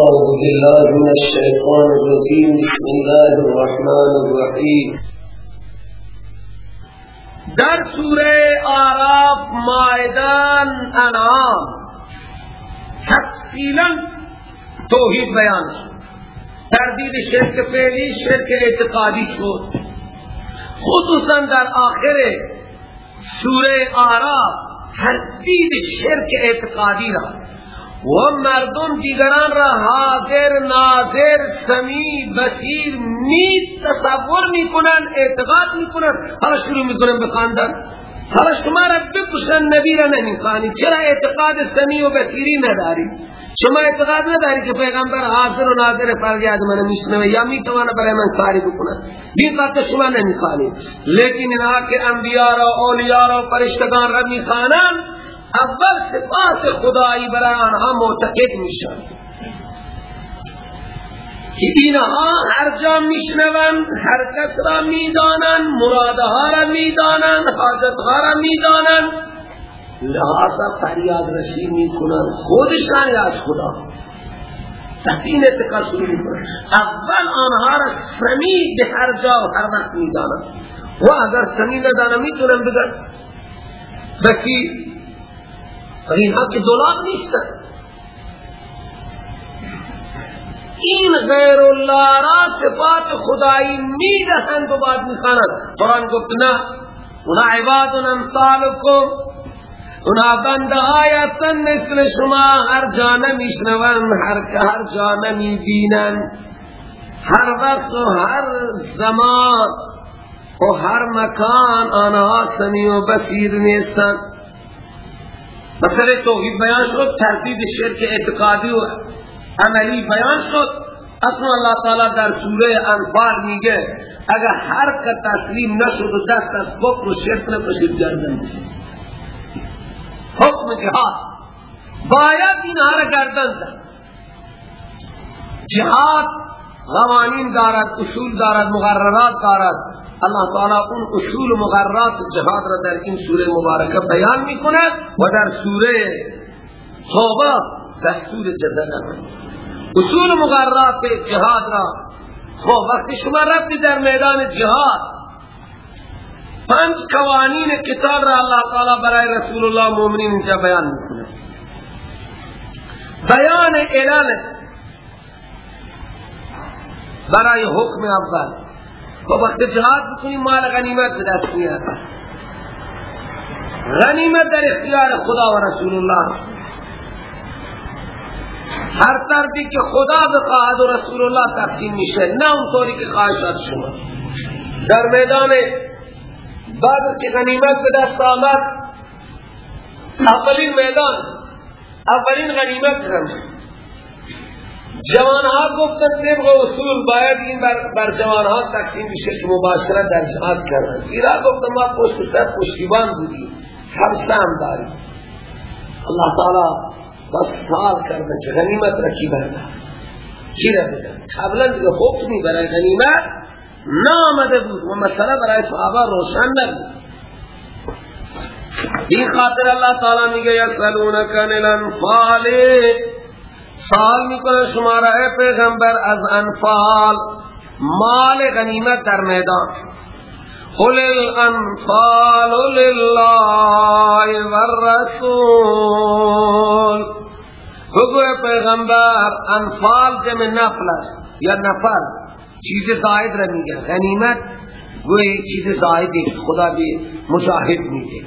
أعوذ بالله من الشيطان الرجيم. بسم الله الرحمن الرحيم. در سوره آراف مائدان انعام تفصیلا توحید بیان شد. تردید شرک فعلی شرک اعتقادی شد. خصوصا در آخر سوره آراف تردید شرک اعتقادی را و مردم دیگران را حاضر ناظر سمی بصیر می تصور می کنن اعتقاد می کنن حالا شروع می کنن بخاندن حالا شما را بکشن نبی را نمی خانی چرا اعتقاد سمی و بصیری نداری؟ شما اعتقاد نداری که پیغمبر حاضر و ناظر فریاد من میشنوه یا می توانا برای من کاری بکنن بی قطع شما نمی خانی لیکن اینها که انبیاء را اولیاء را فرشتگان را می خانن اول صفات خدایی برای آنها معتقد میشن. که اینها هر جا میشنوند هر کس را می‌دانند مرادها را می‌دانند حاجتها را می‌دانند. لحاظا فریاد رسی می‌کنند خودشان یا از خدا. تحتین اتقال شروع اول آنها را سمی به هر جا و هر وقت می‌دانند. و اگر سمی ندانند می‌تونند بگن. بسی اینها که دولاب نیستن این غیر الله را صفات خدایی می‌دهند و بعد می‌خوانند. قرآن گفت نه. اونا عباد امثالکم. اونا بنده آیتن مثل شما. هر جا نمیشنون هر هر جا نمی‌بینن. هر وقت و هر زمان و هر مکان آنها سمی و بسیر نیستن. مسئله توحید بیان شد تردید شرک اعتقادی و عملی بیان شد. اصلا اللہ تعالی در سوره انفال میگه اگر هر کا تسلیم نشد و دست از کفر و شرک نکشید گردن حکم جهاد. باید اینها را گردن زد. جهاد قوانین دارد اصول دارد مقررات دارد. اللہ تعالی اون اصول مقررات جهاد را در این سوره مبارکه بیان می کند و در سوره توبه دستور جزنه اصول مقررات جهاد را خب وقتی شما رفتی در میدان جهاد پنج قوانین کتاب را اللہ تعالی برای رسول الله مومنین اینجا بیان می کند بیان علل برای حکم اول. و وقت جهاد بکنی مال غنیمت به دست میاد. غنیمت در اختیار خدا و رسول الله. هر طرفی که خدا بخواهد و رسول الله تقسیم میشه نه اونطوری که خواهشات شما. در میدان بعد که غنیمت به دست آمد اولین میدان اولین غنیمت هم. جوانها گفتن طبق اصول باید این بر, بر جوانها تقسیم بشه که مباشرت در جهاد کردن. ایران گفتن ما پشت سر پشتیبان بودیم. همسه هم داریم. اللہ تعالی بس سال کردن که غنیمت را کی برده؟ کی را بدن قبلا دیگه حکمی برای غنیمت نامده بود و مسئله برای صحابه روشن نبود. این خاطر اللہ تعالی میگه یسالونک عن الانفال. سوال می‌کنه شما را پیغمبر از انفال مال غنیمت در میدان. قل الانفال لله والرسول. بگو پیغمبر انفال جمع نفل یا نفل؟ چیز زائد را میگه غنیمت گوی چیز زائدی خدا بھی مشاہد میگه.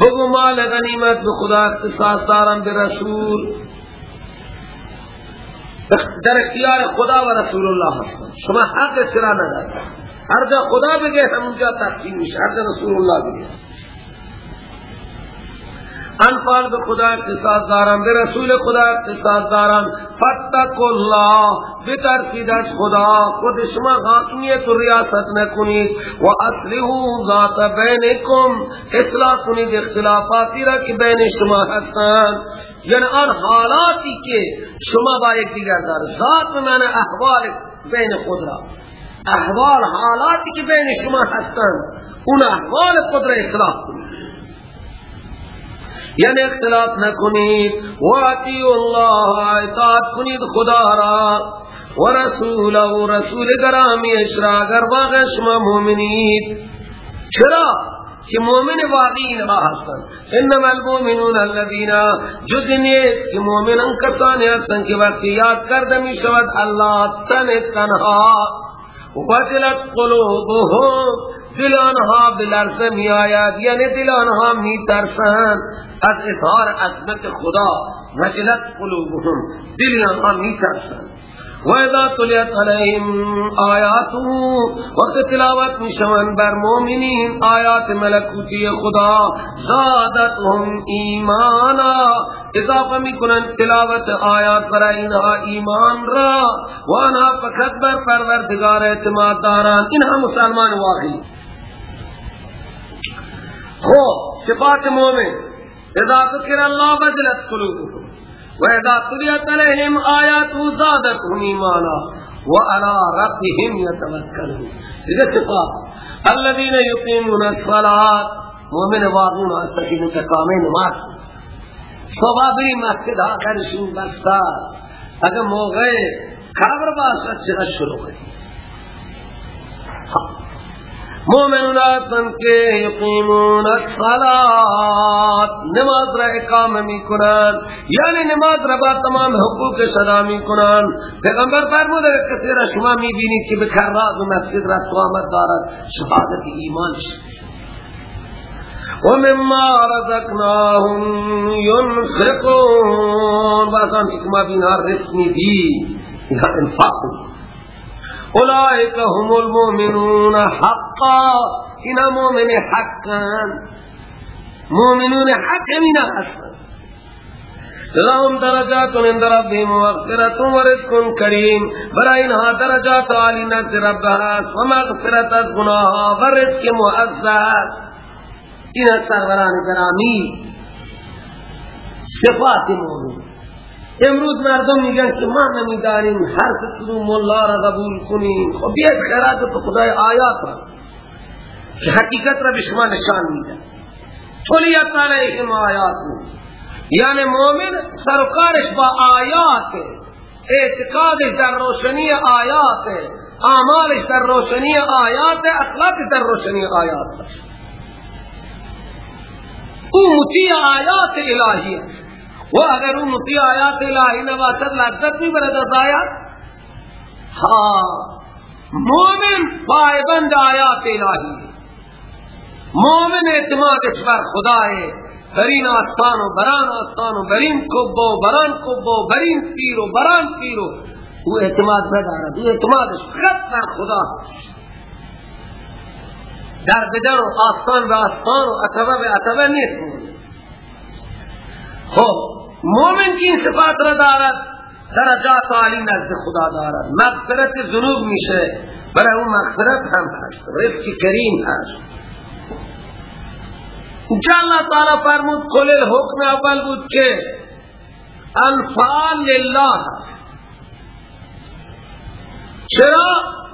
بگو مال غنیمت به خدا اختصاص دارم به رسول. در اختیار خدا و رسول الله هستن شما حق سرا ندارید. هر جا خدا بگه همونجا تقسیم میشه. هر جا رسول الله بگه. انفال به خدا اقتصاد دارم به رسول خدا اقتصاد دارم فتق الله بترسید از خدا. خود شما حاکمیت و ریاست نکنید. و اصله ذات بینکم. اصلاح کنید اختلافاتی را که بین شما هستند. یعنی آن حالاتی که شما با یک دیگر دار ذات من احوال بین خود را. احوال حالاتی که بین شما هستند. اون احوال خود اصلاح کنید. یعنی اختلاف نکنید. و اطیع الله اطاعت کنید خدا را. و رسول و رسول گرامی اشرا اگر واقع شما مومنید چرا؟ که مومن واقعی نما هستن انما المؤمنون الذين جز نیست که مومنان کسانی هستن که وقتی یاد کرده می شود الله تن تنها وجلت قلوبهم دل آنها می آید یعنی دل آنها می ترسند از اظهار عظمت خدا وجلت قلوبهم دل آنها می و اذا تلیت علیهم آیاته وقت تلاوت می‌شوند بر مؤمنین آیات ملکوتی خدا زادتهم ایمانا اضافه می‌کنند تلاوت آیات برای اینها ایمان را و آنها فقط بر پروردگار اعتماد دارند اینها مسلمان واقعی خب صفات مومن اذا ذکر الله وجلت قلوبهم وَإِذَا تُلِيَتْ عَلَيْهِمْ آيَاتُهُ زَادَتْهُمْ إِيمَانًا وَعَلَى رَبِّهِمْ يَتَوَكَّلُونَ. یہ صفات الذين يقيمون الصلاة مومن واقعون آستقین کا کام نماز صبح بھی مسجد آکر شین بستا اگر موقع باسد چرا شروع ہے مومنون آتن کے یقیمون الصلاة. نماز را اقام می کنن یعنی نماز را با تمام حقوق صدا می کنن پیغمبر فرمود اگر کسی را شما می بینید که بکر راز و مسجد را قوامت دارد شهادت ایمانش و مما رزقناهم ينفقون. بازان شکما بینا رزق می دی یا انفاق اولئک هم المؤمنون حقا. اینا مؤمن حقا. مؤمنون حق اینا هستن لهم درجات عند ربهم ومغفرة ورزق كريم. برای اینها درجات عالی نزد رب هست و مغفرت از گناه و رزق معزز این سروران گرامی صفات مومن امروز مردم میگن که ما نمیداریم حرف کدوم مولا را قبول کنیم. خب بیاید خیرات تو خدای آیات را. که حقیقت را به شما نشان میده. طولیت علیهم آیات. یعنی مومن سرکارش با آیات. اعتقادش در روشنی آیات. اعمالش در روشنی آیات. اخلاقش در روشنی آیات. او مطیع آیات الهی و اگر اون مطیع آیات الہی نباشد لذت بھی برد از آیات ہاں مومن پائبند آیات الہی مومن اعتمادش بر خدا ہے. برین آستان و بران آستان و برین کب و بران کب و برین پیر و بران پیر او اعتماد ندارد او اعتمادش خط بر خدا. در بدر و آستان و آستان و اتبه به اتبه نیست. خب مومن کی صفات را دارد درجات عالی نزد خدا دارد. مغفرت ذنوب میشه برای اون مغفرت هم هست رزق کریم هست. جا اللہ تعالی فرمود قل الحکم اول بود که انفال لله. چرا؟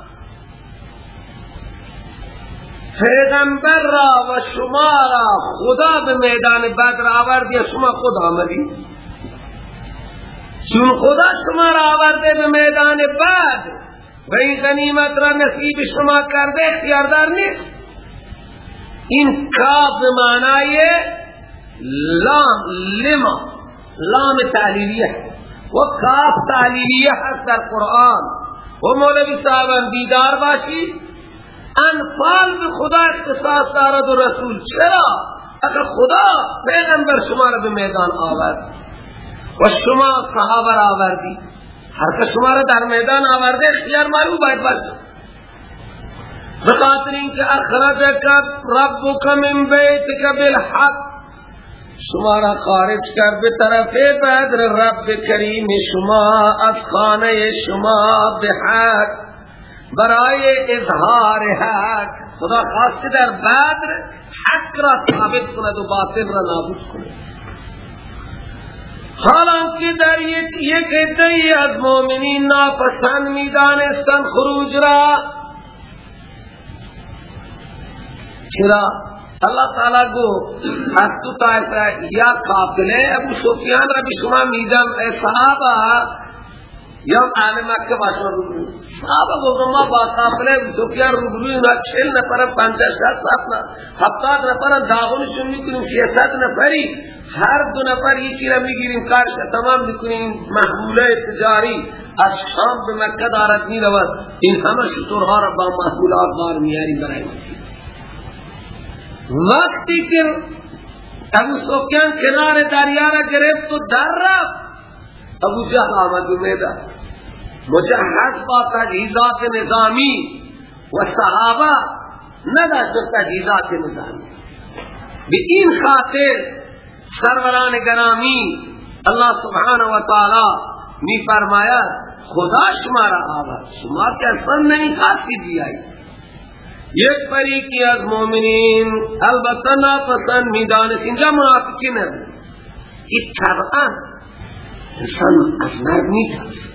پیغمبر را و شما را خدا به میدان بدر آورد یا شما خود آمدی. چون خدا شما را آورده به میدان بدر و این غنیمت را نصیب شما کرده اختیاردار نیست. این کاف معنای لام لما لام تعلیلیه و کاف تعلیلیه هست در قرآن. و مولوی صاحبان بیدار باشی. انفال به خدا اختصاص دارد و رسول. چرا؟ اگر خدا پیغمبر شما را به میدان آورد و شما صحابه را آوردی هر که شما را در میدان آورده اختیار معلوم باید باشه. بخاطر اینکه اخرجک ربک من بیتک بالحق. شما را خارج کرد به طرف بدر رب کریم شما از خانه شما به حق. برای اظهار حق. خدا خواست در بدر حق را ثابت کند و باطل را نابود کند. حالانکه در یک عدهی از مؤمنین ناپسند می‌دانستن خروج را. چرا؟ اللہ تعالی گو از تو طائفه یا قافله ابو سفیان را به شما میدم یا آل مکه باشما روبرو صحابه گفتم ما با قافله سفیان روبرو اینا چل نفر پنجه شد ساتنا هفتاد نفر داغونشون می‌کنیم شیست نفری. هر دو نفر یکی را می‌گیریم کارش تمام می‌کنیم. محموله تجاری از شام به مکه دارد می‌رود. این همه شطورها را با محمولات بار میاری برای وقتی که ابو سفیان کنار دریا را گرفت و در رفت ابو جهل آمد به میدان مجهز با تجهیزات نظامی و صحابه نداشت تجهیزات نظامی. به این خاطر سروران گرامی الله سبحانه و تعالی می فرماید خدا شما را آورد. شما که اصلا نہیں خاصی بیائی یک فریقی از مؤمنین البته ناپسند می‌دانست اینجا منافقین هم این طبعا انسان از مرد میترس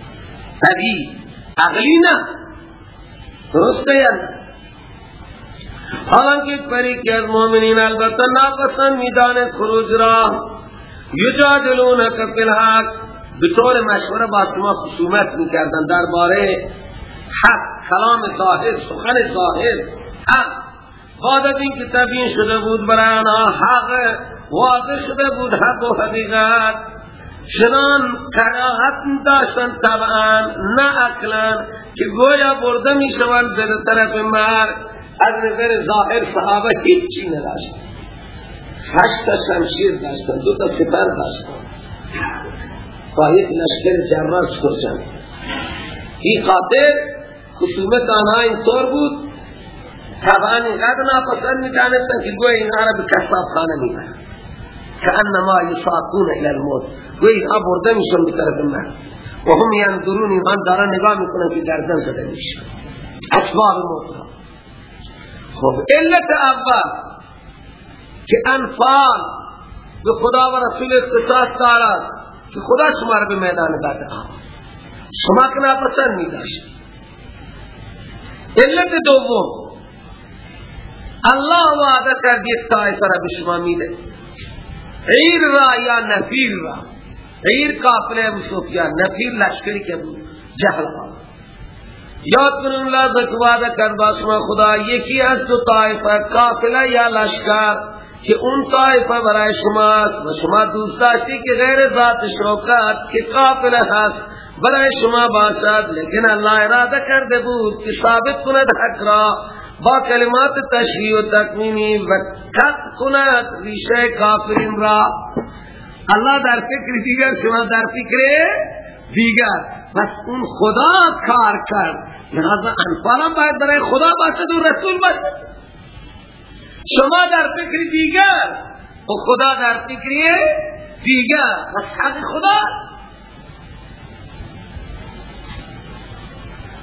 طبیعی. عقلی نه. درسته یا حالانکه یک فریقی از مؤمنین البته ناپسند می‌دانست خروج را. یجادلونک فی الحق. بطور مشوره با شما خصومت می‌کردن. درباره حق کلام ظاهر سخن ظاهر حق. بعد از این که تبیین شده بود برای آنها حق واضح شده بود. حق و حقیقت. چنان قناعت داشتن طبعا نه اقلا که گویا برده می شوند به طرف مرد از نظر ظاهر صحابه هیچی نداشت. هشت شمشیر داشتن دو تا سپر داشتن. با یک لشکر جرار سرجن این خاطر خصومت آنها اینطور بود. طبعا اینقدر ناپسند می‌دانستن که گوی اینها را به کساب خانه می‌برن. که انما یساقون الى الموت. اینها برده میشن به طرف من. و هم یندرون اینها دارن نگاه می‌کنن که گردن زده میشن اتباع موت خب علت اول که انفال به خدا و رسول اختصاص دارد که خدا شما را به میدان بعد آمد شما که ناپسند میداشت علت دوم الله وعده کرد یک طایفه را به شما میده. عیر را یا نفیر را؟ عیر کافله ابو سفیان نفیر لشکری که بود جهل آمد یاد کنون اللہ زک وعده کرد با شما خدا یکی از دو طایفه کافله یا لشکر؟ که اون طایفه برای شما، و شما دوست داشتی که غیر ذات شوکت که قافله هست برای شما باشد لیکن اللہ اراده کرده بود که ثابت کند حق را با کلمات تشریح و تکمینی و کت کند ریشه کافرین را. اللہ در فکر دیگر، شما در فکر دیگر. پس اون خدا کار کرد. لہذا انفالا باید برای خدا باشد و رسول باشد شما در فکر دیگر و خدا در فکر دیگر. پس حق خدا.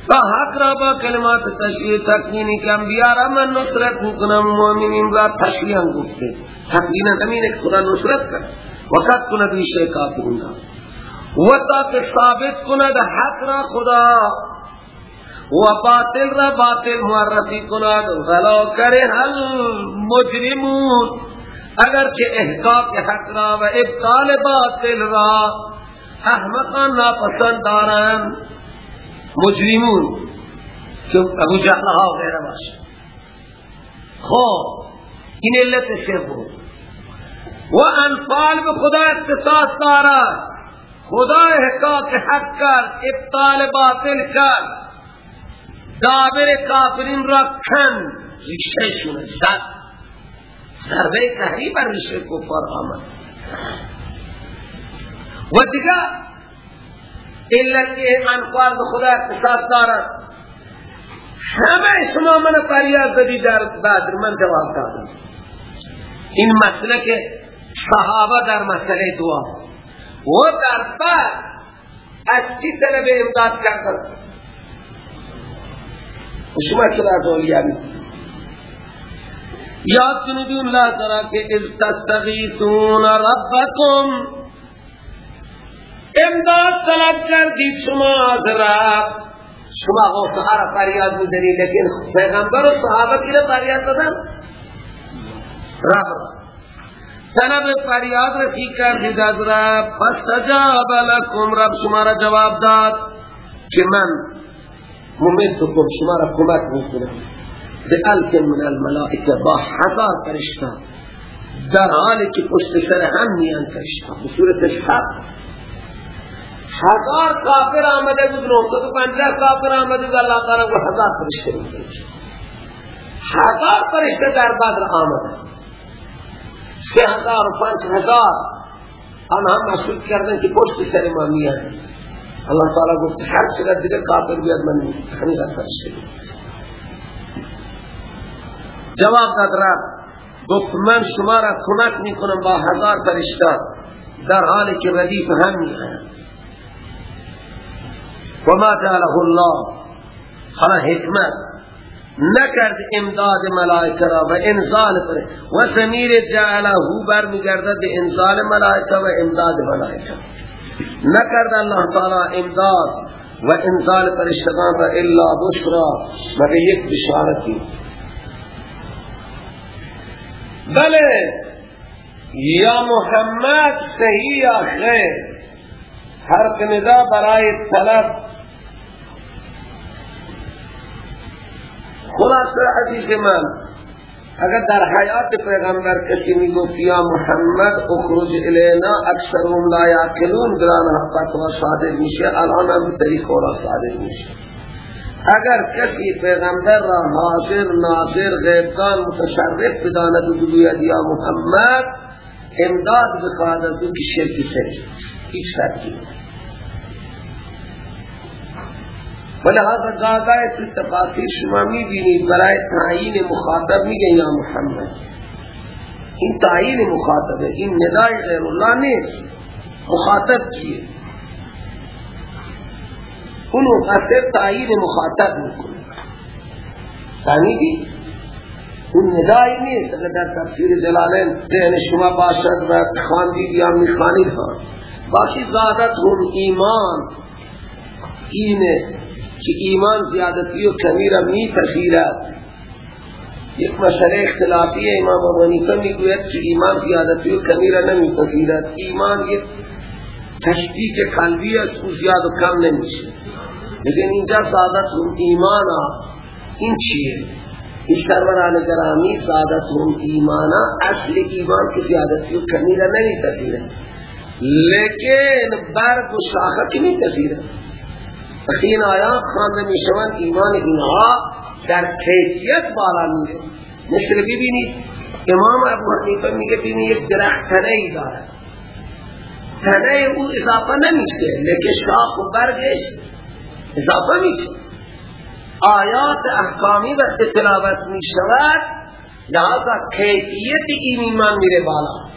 و حق را با کلمات تشریح تکمینی که انبیاء من نصرت می‌کنم. مومنین را تشریح گفته. تکمین همین ایک خدا نصرت کرد. وقت کند ریشه کافرون را و تا که ثابت کند حق را خدا. و باطل را باطل معرفی کنند غلا کره مجرمون. اگر چه احقاق حق را و ابطال باطل را احمقان ناپسند دارند مجرمون. که ابو جهل ها و غیره خب این علت بود. و انفال به خدا اختصاص دارد. خدا احقاق حق کرد. ابطال باطل کرد دابر کافرین را کن ریشه شونه. زد ضربه تحریب بر کفار آمد. و دیگر علت انفال به خدا اختصاص دارد همه شما من فریاد زدی در بدر. من جواب دادم. این مسئله که صحابه در مسئله دعا و در بعد از چی طلب امداد کردن شما چرا از اولیاء یاد کنید لا ترى که از تستغیثون ربکم امداد طلب کردید شما از رب شما غوثها را فریاد می‌زنید لیکن پیغمبر و صحابه کی را فریاد دادن رب طلب فریاد رسی کردید از رب فاستجاب لکم. رب شما را جواب داد که من ممدکم شما را کمک می‌کنم. به الف من الملائکه با هزار فرشته در حالی که پشت سر هم میان فرشته به صورت صف هزار کافر آمده بود نوستد و پنجه کافر آمده بود اللہ تعالی و هزار فرشته بود هزار فرشته در بدر آمده. سه هزار و پنج هزار. آن هم مسئول کردن که پشت سر ما میاد. اللہ تعالی گفت هر چقدر دیگه کافر بیاد من خمیقت فرشته جواب داد رب گفت من شما را کمک می‌کنم با هزار فرشته در حالی که ردیف هم میآیم و ما جعله الله. حالا حکمت. نکرد امداد ملائکه را و انزال پر و سمیر جعله برمیگردد به انزال ملائکه و امداد ملائکه. نکرد الله تعالی امداد و انزال فرشتگان را الا بشرا مگر یک بشارتی. بله یا محمد صحیح یا خیر. ندا برای طلب. خلاصه عزیز من اگر در حیات پیغمبر کسی می گفت یا محمد اخرج الینا اکثرهم لا یاکلون دران فتوا صادر میشه. الان هم طریق اولا صادر میشه. اگر کسی پیغمبر را حاضر ناظر غیبدان متشرف بداند و بگوید یا محمد امداد بخواهد از او که شرکی سری هیچ فرقی ولهذا قاعده تو تفاصیل شما می‌بینید برای تعیین مخاطب میگه یا محمد. این تعیین مخاطبه این ندای غیر الله نیست. مخاطب کیه؟ اونو قصد تعیین مخاطب می‌کنه. فهمیدی؟ اون ندای نیست. اگر در تفسیر جلالین ذهن شما باشد و خاندید یا میخانید ها باقی زادت هم ایمان. اینه. که ایمان زیادتی و کمی را می پذیرد یک مسئله اختلافی امام ابو حنیفه می‌گوید که ایمان زیادتی و کمی را نمی پذیرد ایمان یک تشدید قلبی است و زیاد و کم نمیشه. لیکن اینجا سعادت هم ایمان این چیه؟ این سرور آل گرامی سعادت هم ایمان اصل ایمان که زیادتی و کمی را نمی پذیرد لیکن برگ و شاخه که می پذیرد این آیات خوانده می شوند ایمان اینها در کیفیت بالا میره. مثل ببینید امام ابو حنیفه میگه ببینید یک درخت تنه ای داره تنه او اضافه نمیشه لیکن شاخ و برگش اضافه میشه. آیات احکامی وقت تلاوت می شود لحاظا کیفیت این ایمان میره بالا.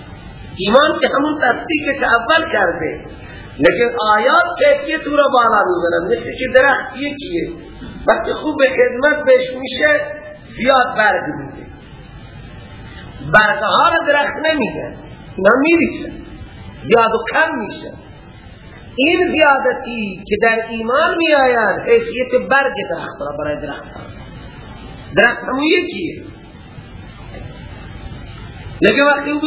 ایمان که همون تصدیق که اول کرده. لیکن آیات کیفیت او را بالا می‌برن مثل که درخت یکیه وقتی خوب خدمت بهش میشه زیاد برگ میده برگها را درخت نمیده اینا میریسن زیاد و کم میشه این زیادتی که در ایمان می آید حیثیت برگ درخت را برای درخت درخت همون یکیه لیکن وقتی او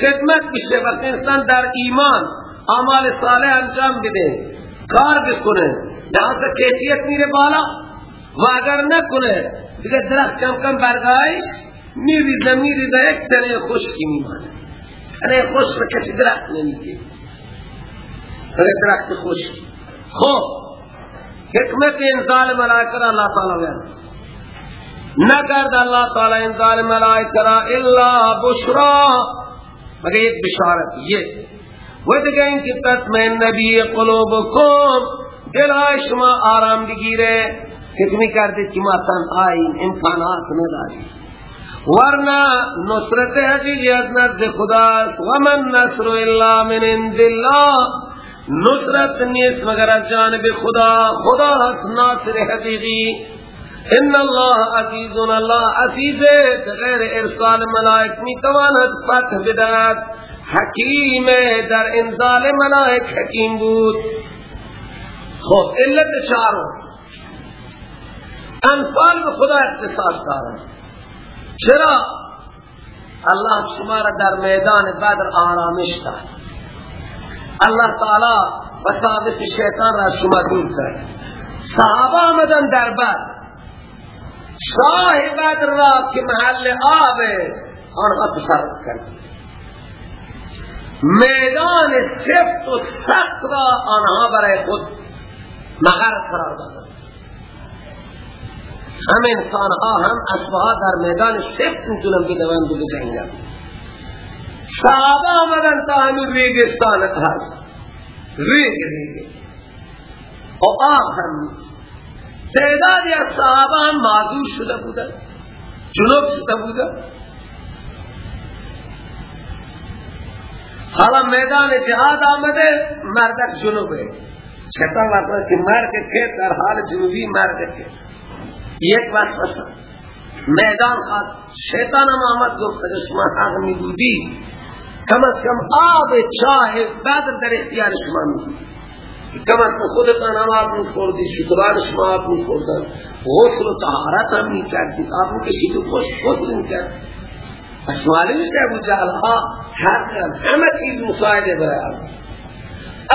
خدمت بشه وقتی انسان در ایمان اعمال صالح انجام بده کار بکنه لحاظ کیفیت میره بالا۔ و اگر نکنه دیگه درخت کم کم برگایش میریزه میریزه یک تنه خشکی میمانه تنه خشک کسی درخت نمیگه درخت خشکی خب حکمت انزال ملائکه را اللہ تعالی بیان۔ نکرد اللہ تعالی انزال ملائکه را الا بشرا۔ مگر ایک بشارت یہ۔ و دیگه این که تطمئن نبی قلوبکم دلهای شما آرام بگیره. حکمی کردید که ما تنهاییم امکانات نداریم. ورنه نصرت از نزد خداست و من نصر الا من الله. نصرت نیست مگر از جانب خدا. خدا هست ناصر حقیقی. ان الله عزیز الله عزیز غیر ارسال ملائک می تواند فتح بدهد. حکیم در انزال ملائک حکیم بود. خب علت چارو انفال به خدا اختصاص دارن چرا؟ الله شما را در میدان بدر آرامش داد. الله تعالی وساوس شیطان را شما دور کرد. صحابه آمدن در بدر. شاه بدر را که محل آب آنها تصرف کرد. میدان سفت و سخت را آنها برای خود مغرد قرار دادند هم انسان ها هم اسبها در میدان سفت می‌تونن بدوند و بجنگن صحابه آمدن تا همین ریگستان هست ریگ ریگ. و آب هم. تعدادی از صحابه هم معذور شده بودن جنوب شده بودن حالا میدان جهاد آمده؟ مردک جنوبه. چطور وقت که مرد که در حال جنوبی مرد که. یک وقت میدان خواهد. شیطان هم آمد گفت اگر شما حق می بودی کم از کم آب چاه بدر در اختیار شما می کم از کم خودتان هم آب می خوردی شکران شما آب می خوردن غسل و طهارت هم می کردی آب می کشید و خوش غسل می کرد پس معلوم است ابو جهل ها همه چیز مساعده برای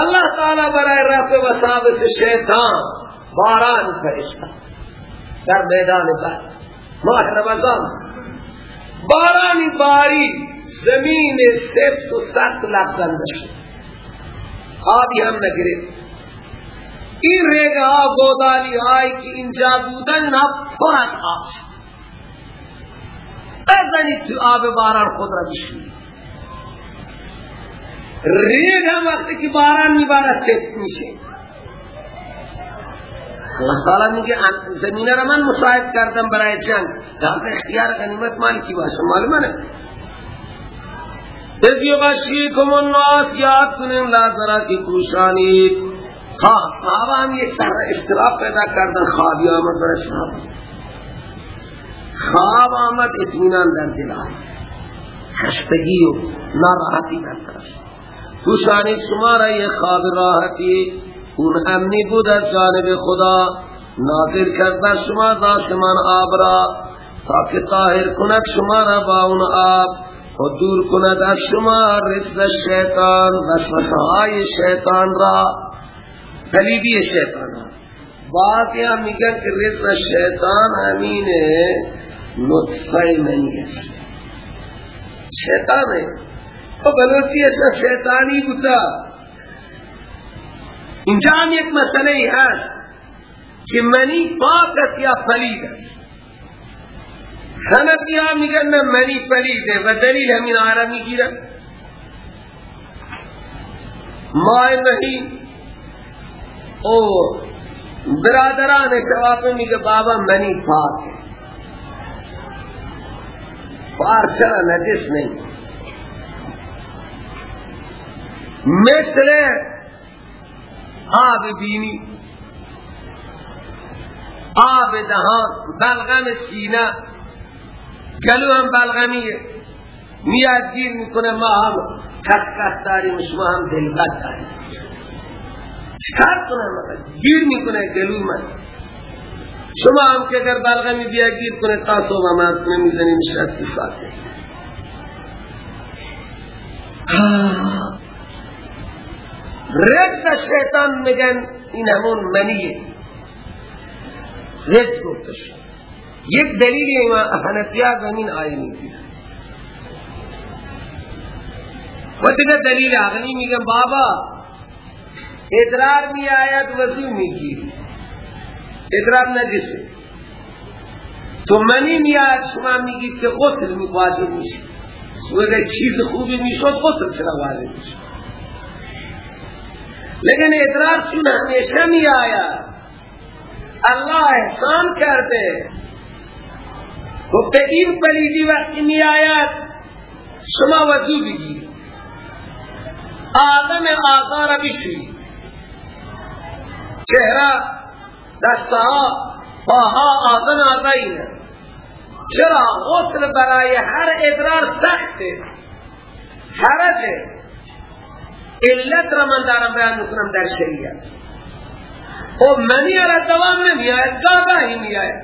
الله تعالی برای رفع و ثابت شیطان باران فرشتاد در میدان بر ماه رمضان. بارانی باری زمین سفت و سخت لغزنده شد. آبی هم نگرفت. این ریگه ها گودالی هایی که اینجا بودن اینا پر از آب شد. بزنید تو آب باران خود را بشید ریگ هم وقتی که باران میباره سفت میشه. اللہ میگه زمین را من مساعد کردم برای جنگ. در اختیار غنیمت مال کی باشه؟ معلومه نه اذ یغشیکم الناس یاد کنین لازرا کی پوشانید خواه صحابہ هم یک سر اشتراف پیدا کردن. خوابی آمد برای صحابہ خواب آمد اطمینان در دل آمد. خشتگی و ناراحتی در طرف. پوشانید شما را یہ خواب راحتی اون امنی بود از جانب خدا. ناظر کردن شما داشتمان آب را. تاکه طاهر کند شما را با اون آب و دور کند از شما رزق شیطان وسوسه شیطان را. قلیبی شیطان هم میگن که رزق شیطان همین نطفه منی است. شیطان ہے تو بلوچی ایسا شیطانی بودا اینجا هم یک مسئله هست که منی پاک است یا پلید است؟ حنفی ها میگن نه منی پلیده و دلیل همین آره می‌گیرن ماء منی او برادران شواب میگه بابا منی پاک. پارچرا نجس نہیں مثل آب بینی. آب دهان بلغم سینه. گلو هم بلغمیه. میاد گیر می‌کنه ما هم کس کس داریم شما هم دلبت داریم. چکار کنه گیر می‌کنه دلو من شما هم که اگر بلغمی بیا گیر کنه تا صبح هم کنه می‌زنیم شستی ساته رد شیطان میگن این همون منیه. رد گفتش. یک دلیل ایمان حنفیات زمین آیه می‌گیره و دیگه دلیل آغنی میگن بابا ادرار می آید وضو می‌گیری ادرار نجسه تو منی می آید شما میگید که غسل می واجب میشه اگر چیز خوبی می‌شد غسل چرا واجب میشه لیکن ادرار چون همیشه می آید. الله احسان کرده. گفته این پلیدی وقتی می آید شما وضو بگیر آدم آزار بشوید چهره دستها پاها آدم آزاینه چرا؟ غسل برای هر ادرار سخته. حرجه. علت را من دارم بیان می‌کنم در شریعت. او منی را دوام نمی آید گاگاهی می آید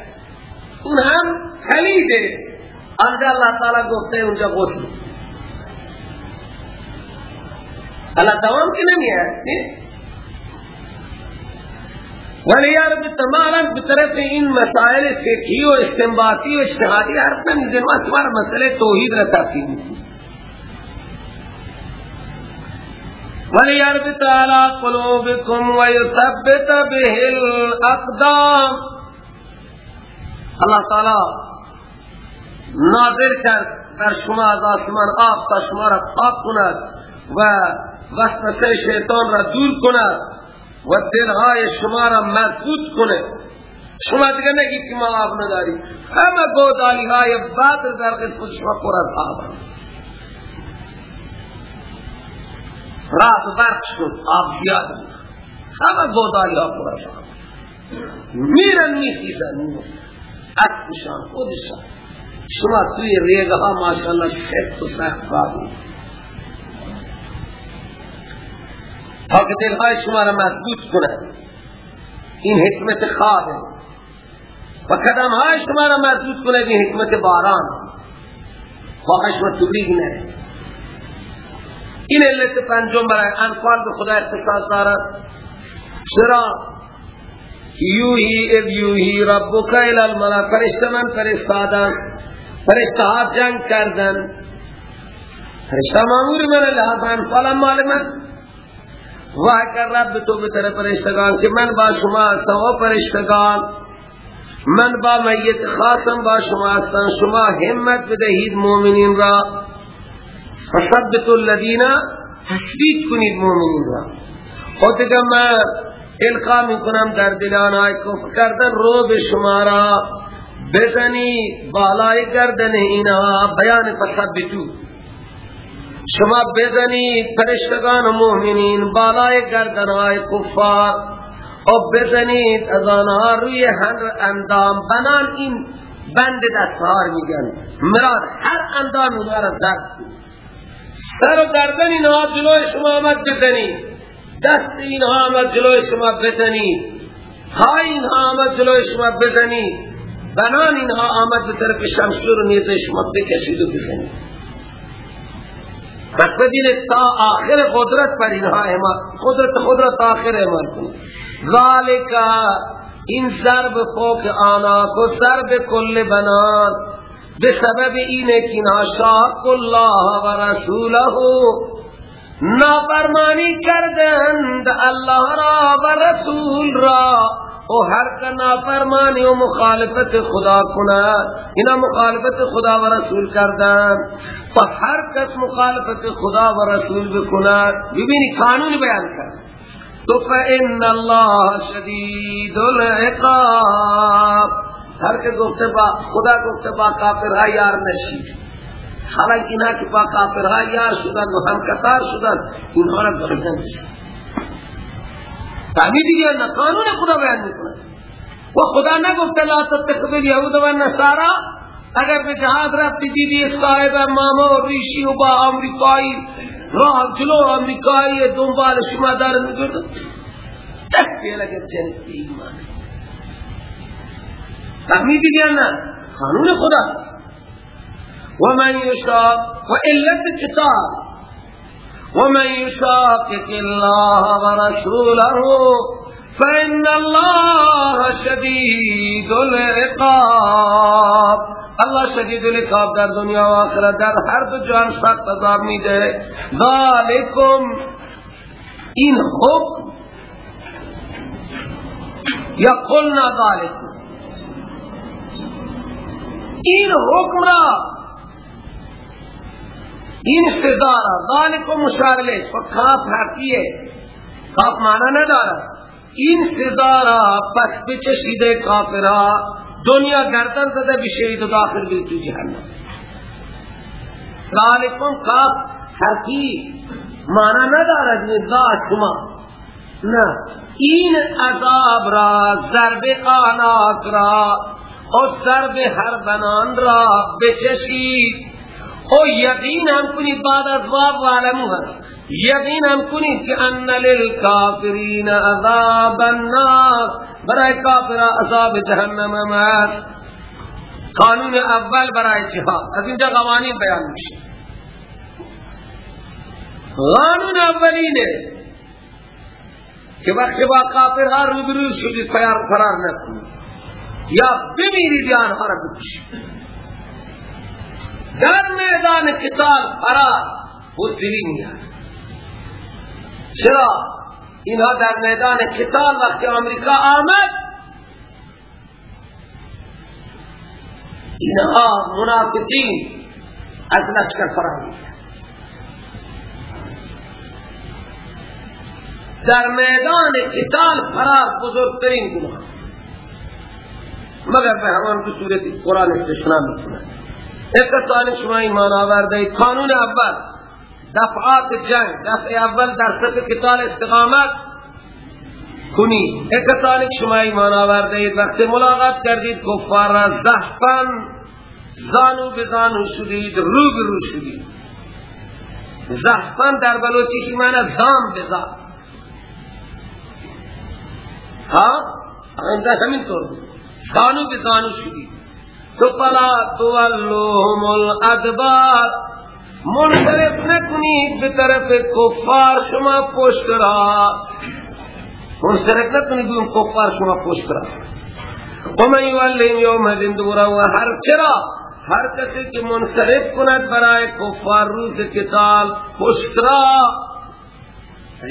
اون هم خلیده. انجا اللہ تعالی گفته اونجا غسل. اللہ دوام کی نمی آید ولی یار تماما بطرف این مسائل فقهی و استنباطی و اجتهادی حرف نمیزن ما سوار مسئله توحید را تفصیل ولی یار تعالی قلوبکم و یثبت به الاقدام۔ اللہ تعالی ناظر کرد در شما از آسمان آب تا شما را پاک کند و وسوسه شیطان را دور کند۔ و دلهای شما را مضبوط کنه. شما دیگه نگید که ما آب نداری همه گودالی های بعد در قسمت شما پر از آب رات برق شد آب زیاد همه گودالی ها پر از آب میرن میخیزن اصلشان خودشان. شما توی ریگه ها ماشاءالله سخت و سخت بابی تا که دلهای شما را مضبوط کنه این حکمت خوابه و های شما را مضبوط کنه این حکمت باران. خواهش و توریگ نره این علت پنجم برای انفال به خدا اختصاص دارد. چرا؟ یوهی اذ یوهی ربک الى الملا فرشته من فرستادن. فرشته ها جنگ کردن. فرشته مامور من لحظه انفال مال من. وحی کر رب تو بطر پرشتگان کہ من با شما تو پرشتگان من با میت خاتم با شما استان شما همت بدهید مومنین را فثبت الذین تثبیت کنید مومنین را خود دیگه من القا می کنم در دلان آئی کفر کردن رو به شما را بزنی بالای گردن اینا بیان فثبتو شما بزنید فرشتگان و مؤمنین بالای گردنهای کفار. و بزنید از آنها روی هر اندام. بنان این بند دستار میگن. مراد هر اندام اونها را زد سر و گردن اینها جلوی شما آمد بزنید. دست اینها آمد جلوی شما بزنید. های اینها آمد جلوی شما بزنید. بنان اینها آمد به طرف شمشور و نیزه شما بکشید و بزنید. اینه تا آخر قدرت پر اینها اعمال قدرت قدرت آخر اعمال کنی ذالک این ضرب فوق آنا کو ضرب کل بنان. به سبب اینه که ناشاق الله و رسوله نافرمانی کردند. الله را و رسول را. او هر کا نافرمانی و مخالفت خدا کنا اینا مخالفت خدا و رسول کردن. و هر کس مخالفت خدا و رسول بکنا ببینی قانون بیان کرد. تو فإن الله شدید العقاب. هر که گفته با خدا گفته با کافرها یار نشید حالا اینا که با کافرها یار شدن و هم کتار شدن اینها را گردن شد تعبیر دیگه نه؟ قانون خدا بیان می‌کنه. و خدا نگفت لا تتخذ الیهود و النصارى. اگر به جهاد رفتی دیدی صاحب ماما و ریشی و با امریکایی راه جلو امریکایی دنبال شما داره میگرد دستی لگه جنت ایمان فهمیدی یا نه؟ قانون خدا. و من یشاق و علت کتاب. ومن يشاقق الله ورسوله فإن الله شدید العقاب الله شدید العقاب در دنیا و آخرت در هر دو جان سخت عذاب میده. ذالکم. این حکم یا قلنا ذالکم. این حکم را این استدارا ذالک و مشارله. و کاف حقیه کاف معنی نداره. این صدارا پس بچشیده کافرها. دنیا گردن زده بشهید و داخل بید تو جهنم. ذالکم کاف حقی معنی نداره ندا شما. نه. این عذاب را ضرب آنات را و ضرب هر بنان را بچشید. او یقین هم کنید بعد از باب عالمو هست. یقین هم کنید که ان للکافرین عذاب النار. برای کافر عذاب جهنم هست. قانون اول برای جهاد. از اینجا قوانین بیان میشه. قانون اولینه که وقتی با کافرها روبرو شدید فرار نکنید. یا بمیرید یا آنها را بکشید. در میدان قتال فرار حسری میاد چرا؟ اینها در میدان قتال وقتی امریکا آمد اینها منافقین از لشکر فرار در میدان قتال فرار بزرگترین گناه مگر به همان تو صورت قرآن استثناء می‌کنند اقتصال شما ایمان آورده قانون اول دفعات جنگ دفع اول در سطح قتال استقامت. کنی اقتصال شما ایمان آورده وقت ملاقات کردید کفار را زحفن زانو بزانو شدید رو برو شدید. زحفن در بلوچیشی معنی زام بزا ها؟ اینجا همین طور زانو بزانو شدید. تو فلا تولوهم الادبار منصرف نکنید به طرف کفار شما پشت را منصرف نکنید به کفار شما پشت را و من یولیم یوم الدین دورا و هر چرا هر کسی که منصرف کند برای کفار روز کتال پشت را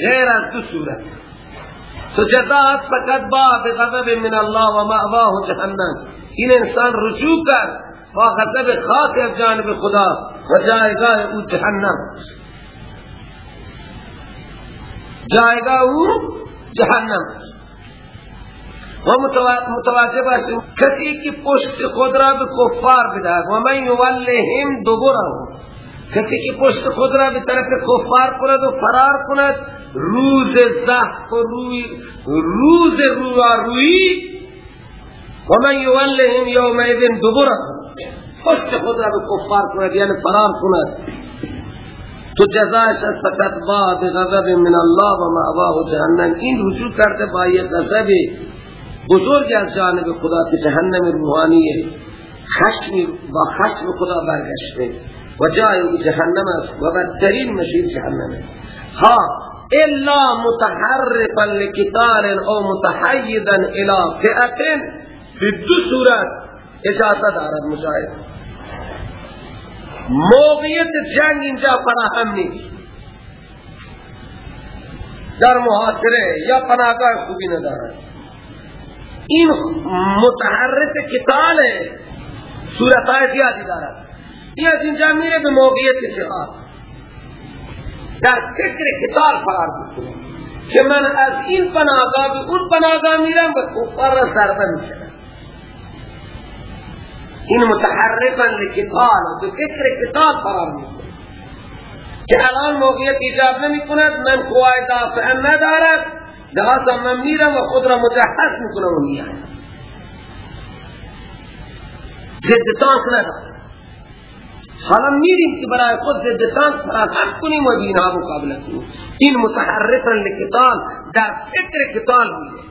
غیر از دو صورت تو جزا است فقط با بغضب من الله و مأواه جهنم. این انسان رجوع کرد با غضب خاص از جانب خدا و جایگاه او جهنم. جایگاه او جهنم. و متوجه باشیم کسی که پشت خود را به کفار بدهد و من یولهم دوبرهم کسی که پشت خود را به طرف کفار کند و فرار کند روز زحف و روی روز روی و من یولهم یوم ایدن دوباره پشت خود را به کفار کند یعنی فرار کند. تو جزایش از فقط با غضب من الله و معواه جهنم. این رجوع کرده با یک غضب بزرگ از جانب خدا که جهنم روحانیه. خشم با خشم خدا برگشته. و جای جهنم است و بدترین مشیر جهنم. است ها إلا متحرفا لقتال أو متحیدا إلى فئة به دو صورت اجازه دارد مشاهد. موقعیت جنگ اینجا فراهم نیست. در محاصره یا پناهگاه خوبی ندارد. این متحرف کتال صورت های زیادی دارد. این از اینجا میره به موقعیت جهاد در فکر کتال فرار بکنه که من از این پناهگاه به اون پناهگاه میرم و کفار را ضربه میشنم. این متحرفا لکتال و فکر کتال فرار می‌کنه. که الان موقعیت ایجاب نمی کند من قوای دافعه ندارد لحاظا من میرم و خود را مجهز می‌کنم و میرم ضد تانک ندارد حالا میریم که برای خود ضدتان فراهم کنیم و دینها مقابله کنیم. این متحرکن لکتال در فکر کتال میره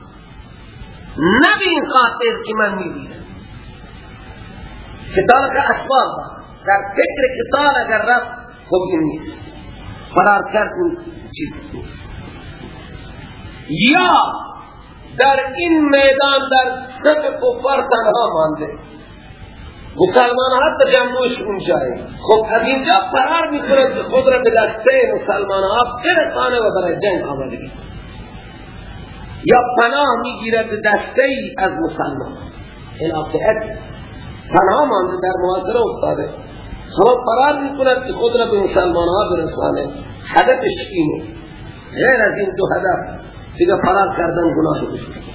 نه به این خاطر که من می‌بینم. کتال کا اسباب در فکر کتال اگر رفت خوب نیست. فرار کرد این چیز یا در این میدان در صف کفار تنها مانده. مسلمان ها تجمعش اونجایی خب از اینجا فرار می‌کنه خود را به دسته مسلمان ها برسانه و برای جنگ آمدگی یا پناه می‌گیرد دسته ای از مسلمان. الافعت پناه مانده در معاصره افتاده. خب فرار می‌کند که خود را به مسلمان ها برسانه. هدفش اینه. غیر از این دو هدف دیگه فرار کردن گناهی بشه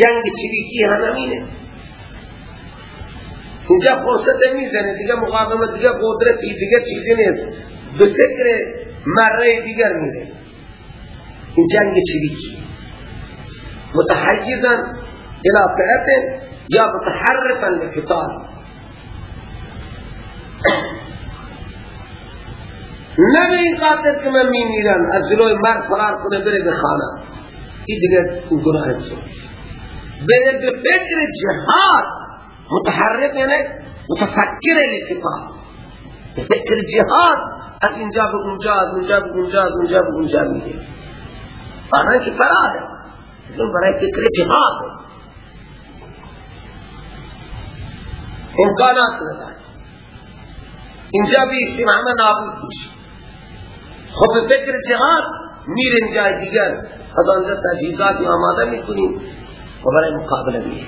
جنگ چریکی همینه اینجا فرصت می‌زنه دیگه مقاومت دیگه قدرتی دیگه چیزی نیست. به فکر مره دیگر میره. این جنگ چریکی. متحیزن الى فئت یا متحرفا لقتال نه این خاطر که من میمیرم. از جلوی مرد فرار کنه بره به خانه. این دیگه گناه شد بره به فکر جهاد. متحرک یعنی متفکر لکتاب به فکر جهاد از اینجا به اونجا از اونجا به اونجا از اونجا به اونجا میگه. آنها که فراده. لیکن برای فکر جهاد. امکانات نداره. اینجا بیستی همه نابود میشه. خب فکر جهاد میرین جای دیگر. از آنجا تجهیزاتی آماده می‌کنیم. و برای مقابله میه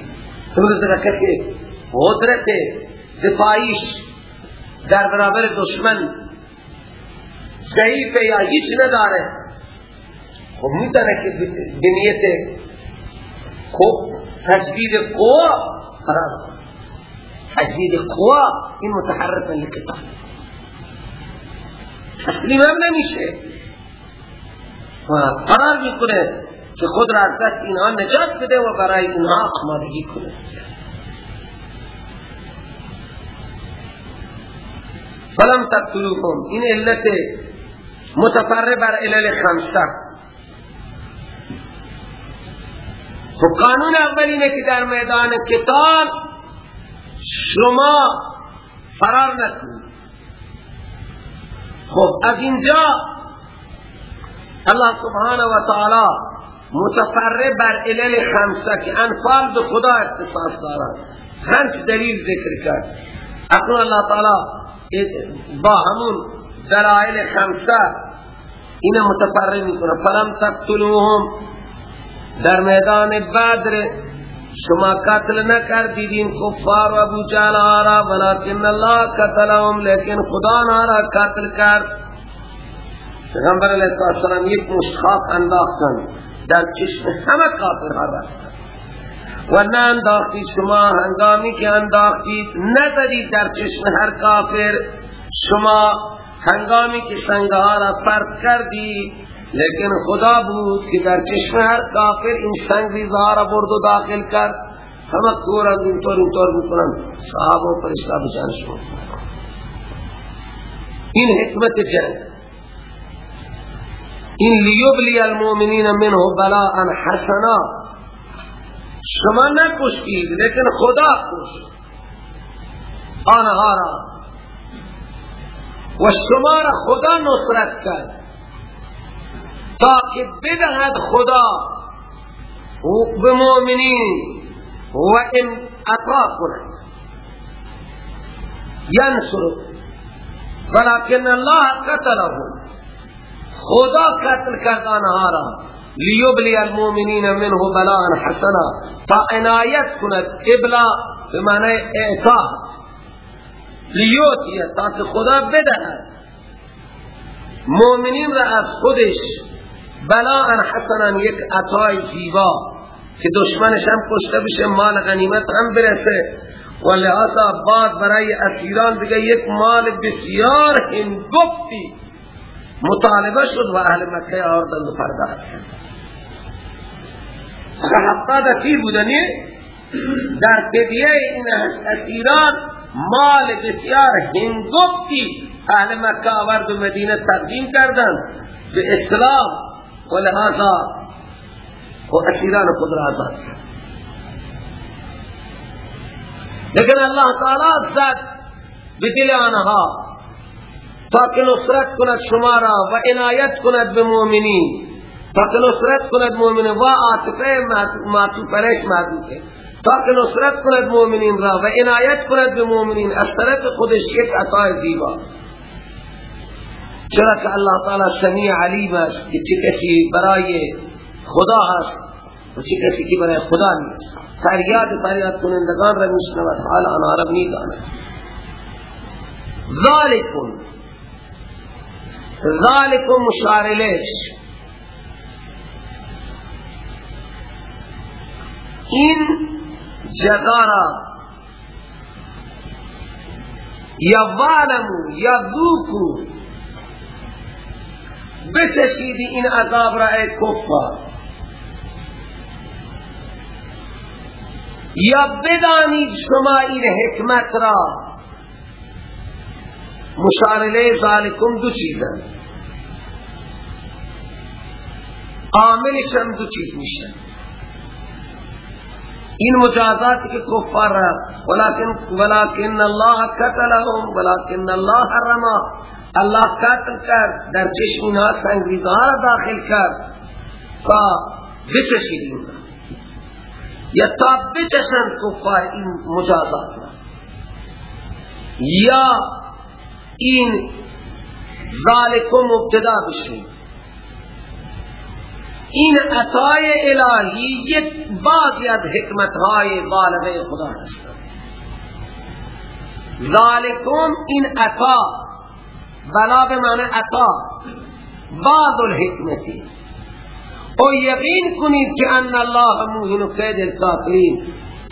تو کسی قدرت دفاعیش در برابر دشمن ضعیف یا هیچ نداره. خب می‌تونه که بنیت تجدید قوا فرار تجدید قوا این متحرک لکتاب تسلیم هم نمیشه. فرار می‌کنه که خود را دست اینها نجات بده و برای اینها آمادگی کنه. فلم تقتلوهم این علت متفرع بر علل خمسه. خب قانون اول اینه که در میدان کتاب شما فرار نکنید. خب از اینجا الله سبحانه و تعالی متفرع بر علل خمسه که انفال به خدا اختصاص دارن پنج دلیل ذکر کرد. اکنون الله تعالی با همون دلائل خمسه اینا متفرع می‌کنه. فلم تقتلوهم. در میدان بدر شما قتل نکردید این کفار و ابو جهل آرا ولیکن الله قتلهم لیکن خدا نارا قتل کرد. پیغمبر علیہ السلام یک مشخاص انداختن. در چشم همه کافر ها رفتن و نه انداختی شما هنگامی که انداختید نزدید در چشم هر کافر. شما هنگامی که سنگها را پرد کردی لیکن خدا بود که در چشم هر کافر این سنگ ریزها را برد و داخل کرد. همه کورند اینطور اینطور می‌کنن. صحابه و فرشته بچان شما این حکمت جنگ. این لیبلی المؤمنین منه بلاء حسنا. شما نکشتید لیکن خدا کشت. آنها را و شما را خدا نصرت کرد. تا که بدهد خدا به مؤمنین و ان عطا کند. ینصر. ولكن الله قتلهم. خدا قتل کرد آنها را. لیبلی المؤمنین منه بلاء حسنا. تا عنایت کند ابلا به معنی اعطا لیوتیه تا که خدا بدهد. مؤمنین را از خودش بلاء حسنا یک عطای زیبا که دشمنش هم کشته بشه مال غنیمت هم برسه. و لحاظا بعد برای اسیران دیگه یک مال بسیار هنگفتی مطالبه شد و اهل مکه آوردن و پرداخت. هفتاد اسیر بودنی در فدیه این اسیران مال بسیار هنگفتی اهل مکه آورد و مدینه تقدیم کردن به اسلام و لحاظا و اسیران خود را آزاد. لیکن اللہ تعالی زد به دل آنها. تاکه نصرت کند شما را و عنایت کند به مؤمنین. تاکه نصرت کند مؤمنین. و عاطفه معطوف فرش معطوفه تاکه نصرت کند مؤمنین را و عنایت کند به مؤمنین. از طرف خودش یک عطای زیبا. چرا که اللہ تعالی سمیع علیم است که چه کسی برای خدا هست و چه کسی که برای خدا نیست. فریاد فریاد کنندگان را میشنود. حال آنها را می‌داند. ذالکم ذالکم مشارلش این جگارا یا والمو یا ذوکو بچشیدی این عذاب را ای کفار. یا بدانید شما این حکمت را مشارله ذالکم دو چیزن عاملشن دو چیز میشن این مجازاتی که کفار را ولكن ولكن الله قتلهم ولكن الله حرمه. الله قتل کرد در چشم اینها داخل کرد. تا بچشید یا تا بچشند کفار این مجازات را. یا این ذالکم مبتدا بشید این عطای الهی یک بعضی از حکمتهای بالغه خدا هست ذالکم این عطا بلا به معنی عطا بعض الحکمتی. او یقین کنید که ان الله موهن قید الکافرین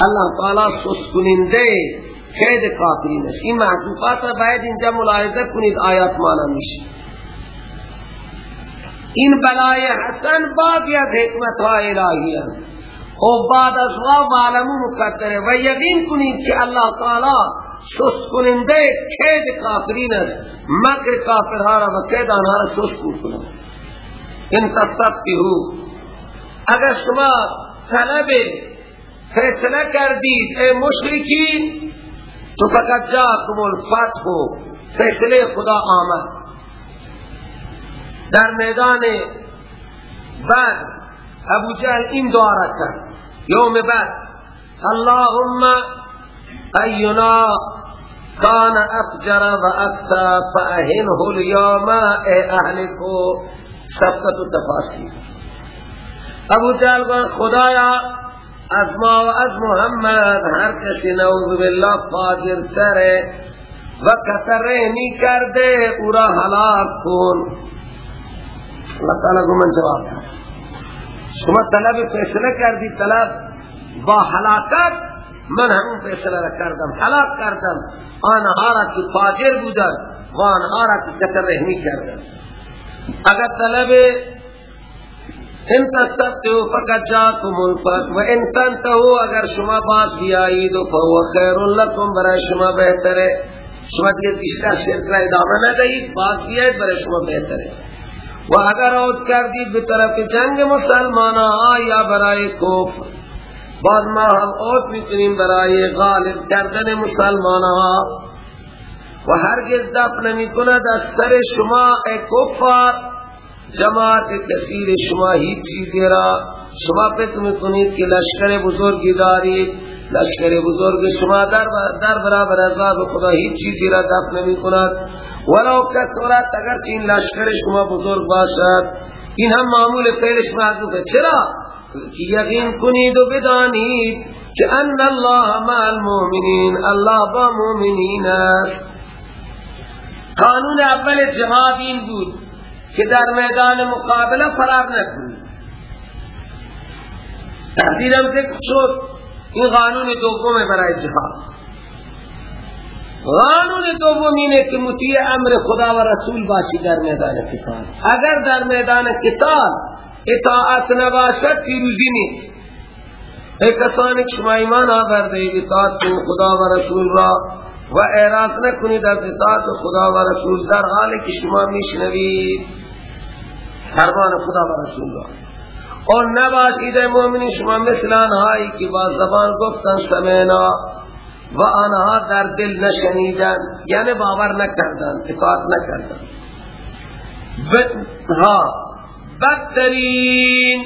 اللہ تعالی سس کننده قید کافرین است. این محقوقات را باید اینجا ملاحظه کنید آیات مانا میشه. این بلای حسن بعضی از حکمت ها الهی و بعد از را معلوم مقدره. و یقین کنید که اللہ تعالی سس کننده کید کافرین است. مکر کافرها را و کید آنها را سس کنند ان تصدقه اگر شما طلب فیصله کردید ای مشرکین تو فقط جاکم الفتح و فیصله خدا آمد. در میدان بعد ابو جهل این دعا کرد. یوم بعد اللهم اینا کان افجر و اکتا فاهنه اليوم اے اہل کو. سبقت و تفاصیل ابو گوش خدایا از ما و از محمد هر کسی نعوذ بالله فاجر تره و کسر رحمی کرده او را حلاک کن. اللہ تعالی کو من جواب شما طلب فیصله کردی طلب با حلاکت من همون فیصله را کردم حلاک کردم. آنها را که فاجر بودن و آنها را که قتل رحمی کردن اگر طلب ان تستفتحوا فقد جاءكم الفتح و ان تنتهوا اگر شما باز بیایید و فهو خیر لكم برای شما بهتره. شما دیگه بیشتر شرک را ادامه ندهید باز بیایید برای شما بهتره. و اگر عود کردید به طرف جنگ مسلمان یا برای کفر بعد ما هم اوت می‌کنیم برای غالب کردن مسلمان ها و هرگز دفن نمی کند از سر شما ای کفار. جماعت کثیر شما هیچ چیزی را شما فکر می‌کنید که لشکر بزرگی دارید. لشکر بزرگ شما در, در برابر عذاب خدا هیچ چیزی را دفن نمی کند ولو کثرت اگر این لشکر شما بزرگ باشد این هم معمول فعلش محذوفه چرا؟ یقین کنید و بدانید که ان الله مع المؤمنین الله با مؤمنین است. قانون اول جهاد این بود. که در میدان مقابله فرار نکنید تحدیدم ذکر شد این قانون دوم برای جهاد. قانون دوم اینه که مطیع امر خدا و رسول باشی در میدان کتاب اگر در میدان کتاب اطاعت نباشد پیروزی نیست. ای کسانی که شما ایمان آورده اطاعت خدا و رسول را و اعراض نکنید از اطاعت خدا و رسول در حالی که شما میشنوید فرمان خدا و رسول را اور نباشید مؤمنین شما مثل آنهایی که با زبان گفتن سمینا و آنها در دل نشنیدن یعنی باور نکردن اطاعت نکردن ها. بدترین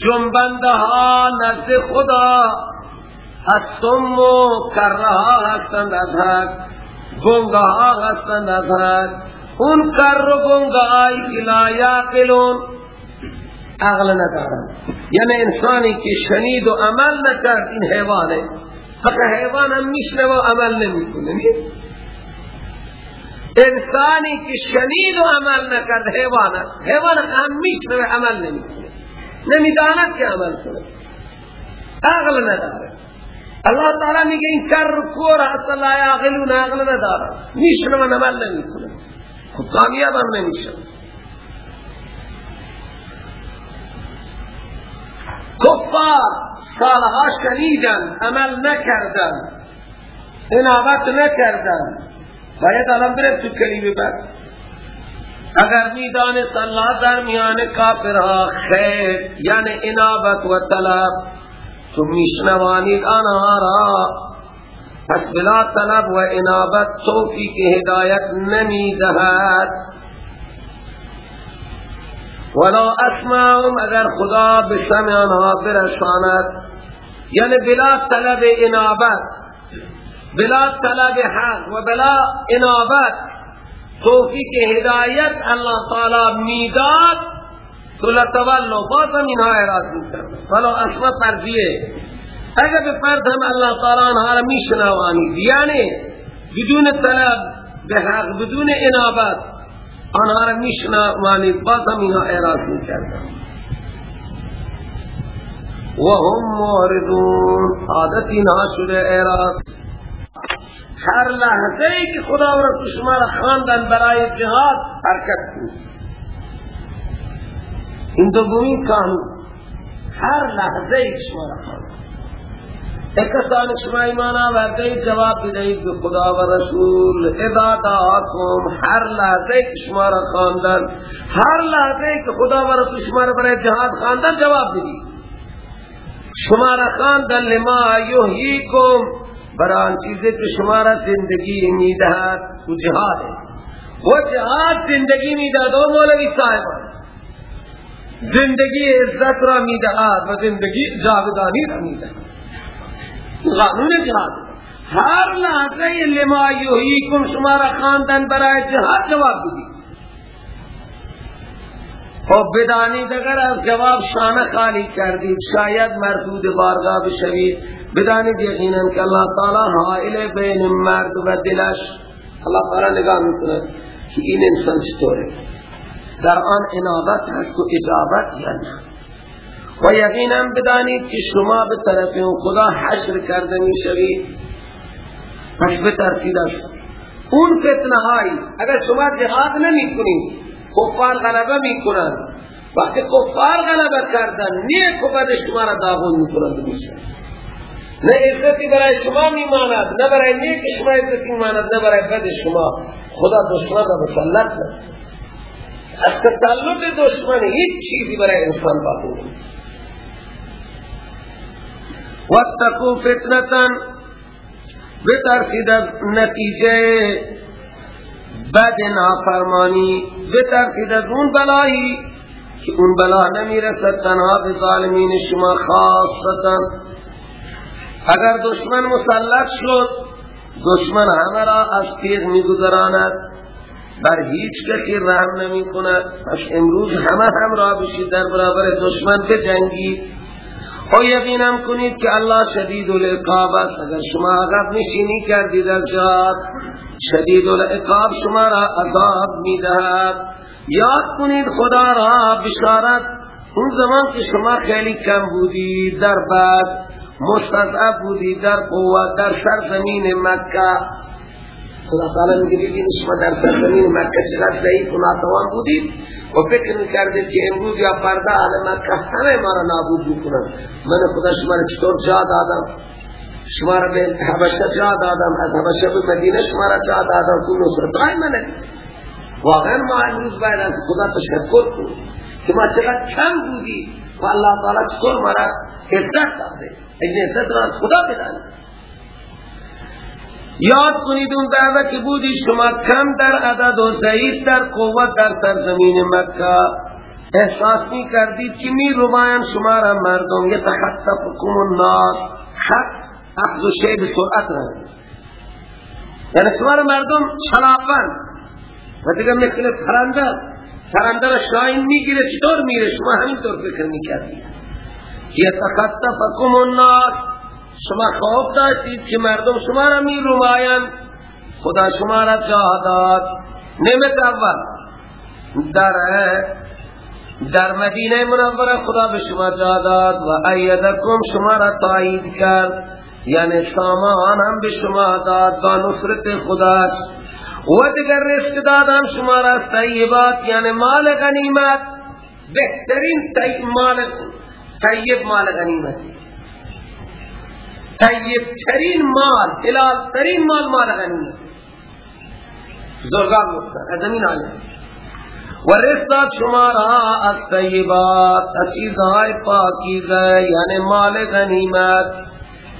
جنبنده ها نزد خدا هستم و کرها هستند از حق گنگه ها هستند از حق اون کر های که لا یاقلون. عقل ندارن یعنی انسانی که شنید و عمل نکرد این حیوانه. فقط حیوان هم میشنه و عمل نمی‌کنه. انسانی که شنید و عمل نکرد حیوان است. حیوان هم میشنه و عمل نمی‌کنه. نمی‌داند که عمل کنه. عقل نداره. الله تعالی میگه این کر کور اصلا لا یعقلون عقل نداره. میشنه و عمل نمی‌کنه. خب کامیاب هم نمیشه. کفار سالها شنیدن عمل نکردن انابت نکردن. باید الان برم تو کلیمه بعد. اگر می‌دانست الله در میان کافرها خیر یعنی انابت و طلب تو میشنوانید آنها را. پس بلا طلب و انابت توفیق هدایت نمی‌دهد. ولا اسمعهم اگر خدا به سمع آنها برساند. یعنی بلا طلب انابت بلا طلب حق و بلا انابت توفیق هدایت اللہ تعالی می‌داد تو لتولو باز هم اینها اعراض می‌کرد ولو اسمت فرضیه. اگر به فرض هم اللہ تعالی آنها را میشنوانید یعنی بدون طلب به حق بدون انابت آنها را میشنوانید باز هم اینها اعراض می‌کرد و هم موردون. عادت اینها شده اعراض. هر لحظه ای که خدا و رسول شما را خواندن برای جهاد حرکت کنید این دومین قانون هر لحظه ای که شما را خواندن اکسان شما ایمان آورده جواب بدهید به خدا و رسول عباداتکم هر لحظه که شما را خواندن هر لحظه که خدا و رسول شما را برای جهاد خواندن جواب بدهید. شما را خواندن لما یحییکم. بران چیزیں کہ شمارا زندگی میدہد وہ جہاد ہے وہ جہاد زندگی میدہد وہ مولوی صاحب زندگی عزت را میدہد و زندگی جاودانی را میدہد قانون جہاد ہر لحظه لما یحییکم شمارا خاندن برای جهاد جواب دی خب بدانید اگر از جواب شانه خالی کردید شاید مردود بارگاه بشوید. بدانید یقینا که اللہ تعالی حائل بین مرد و دلش. اللہ تعالی نگاه می‌کنه که این انسان چطوره. در آن انابت هست و اجابت یا نه. و یقینا بدانید که شما به طرف خدا حشر کرده می‌شوید. پس بترسید از اون فتنه هایی اگر شما جهاد نمی کنید کفار غلبه می کنند وقتی کفار غلبه کردن نیک و بد شما را داغون می کنند نه عزتی برای شما می ماند نه برای نیک شما عزتی می ماند نه برای بد شما. خدا دشمن را مسلط کرد. از تسلط دشمن هیچ چیزی برای انسان باقی نیست. واتقوا فتنة بترسید از نتیجه بد نافرمانی بترسید از اون بلایی که اون بلا نمی‌رسد تنها به ظالمین شما خاصتا. اگر دشمن مسلط شد دشمن همه را از تیغ میگذراند. بر هیچ کسی رحم نمی کند پس امروز همه هم را بشید در برابر دشمن بجنگید. او یقینم کنید که الله شدید العقاب است. اگر شما عقب نشینی کردید از جهاد شدید العقاب شما را عذاب می‌دهد. یاد کنید خدا را بشارت. اون زمان که شما خیلی کم بودید در بعد مستضعف بودید در قوت در سرزمین مکه. خدا تعالی میگه ببین شما در سرزمین مکه چقدر ضعیف و ناتوان بودید و فکر می‌کردید که امروز یا فردا اهل مکه همه ما را نابود می‌کنن. من خدا شما را چطور جا دادم؟ شما را به حبشه جا دادم. از حبشه به مدینه شما را جا دادم. تو نصرتای منه. واقعا ما امروز باید از خدا تشکر کنیم که ما چقدر کم بودی و الله تعالی چطور مرا عزت داده. این عزت را خدا بدانیم یاد کنید اون دعوه که بودی شما کم در عدد و ضعیف در قوت در سرزمین مکه. احساس می کردید که می روباین شما را مردم. یتخطفکم الناس خط اخذ و شی به سرعت را. یعنی شما را مردم چلاپن و دیگه مثل پرنده. پرنده را شاین می‌گیره. چطور میره؟ شما همینطور فکر می‌کردید. یتخطفکم الناس شما خوف داشتید که مردم شما را می روباین خدا شما را جا داد. نعمت اول. در در مدینه منوره خدا به شما جا داد و ایدکم شما را تایید کرد. یعنی سامان هم به شما داد با نصرت خداست. و دیگر رزق دادم شما را طیبات یعنی مال غنیمت. بهترین طیب مال طیب مال غنیمت. طیب ترین مال حلال ترین مال مال غنیمت زرگان مختار از زمین آیا؟ و رزق شما را از طیبات از چیزهای پاکیزه یعنی مال غنیمت.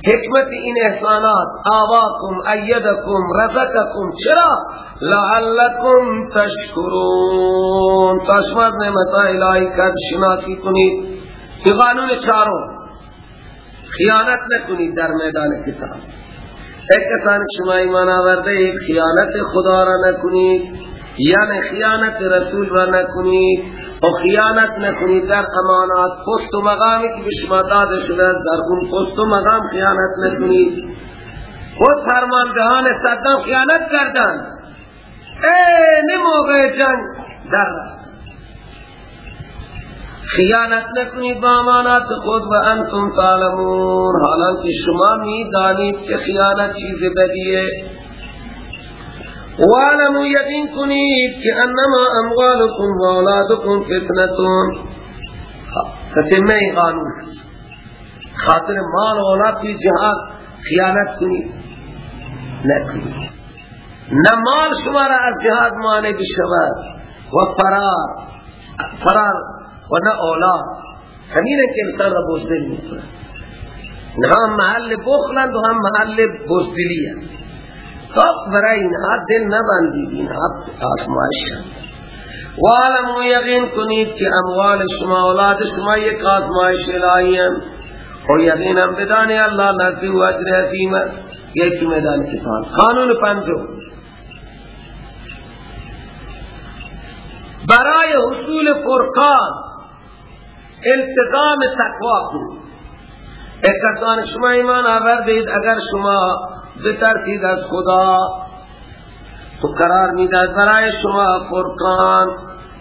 حکمت این احسانات آواکم ایدکم رزقکم. چرا؟ لعلکم تشکرون. تشمت نعمت الهی کد شناسی کنید. که قانون چاروں خیانت نکنید در میدان کتاب. ایک کسان شما ایمان آورده ایک خیانت خدا را نکنید یعنی خیانت رسول را نکنید و خیانت نکنید در امانات. پست و مقامی که به شما داده شده در اون پست و مقام خیانت نکنید. خود فرماندهان صدام خیانت کردند. این موقع جنگ در خیانت نکنید با امانات خود و انتم تعلمون. حالانکه شما می دانید که خیانت چیز بدیه. وعلموا یقین کنید که انما اموالکم و اولادکم فتنتون. فتمه قانون خاطر مال و اولاد کی جهاد خیانت کنید. نکنید. نه مال شما را از جهاد مانع بشود و فرار. فرار. و نه اولاد همین که انسان را بزدل می‌کنه. نه هم محل بخلند و هم محل بزدلی هست. خب برای اینها دل نبندید اینها آسمایش و علم یقین کنید که اموال شما اولاد شما یک آسمایش الهی و یقین هم بدانی اللہ نزدی و اجر عظیم یکی میدان کتاب. قانون پنجو برای حصول فرقان التزام تقوا کنید ایک کسان شما ایمان آوردید اگر شما بترسید از خدا تو قرار می‌داد برای شما فرقان.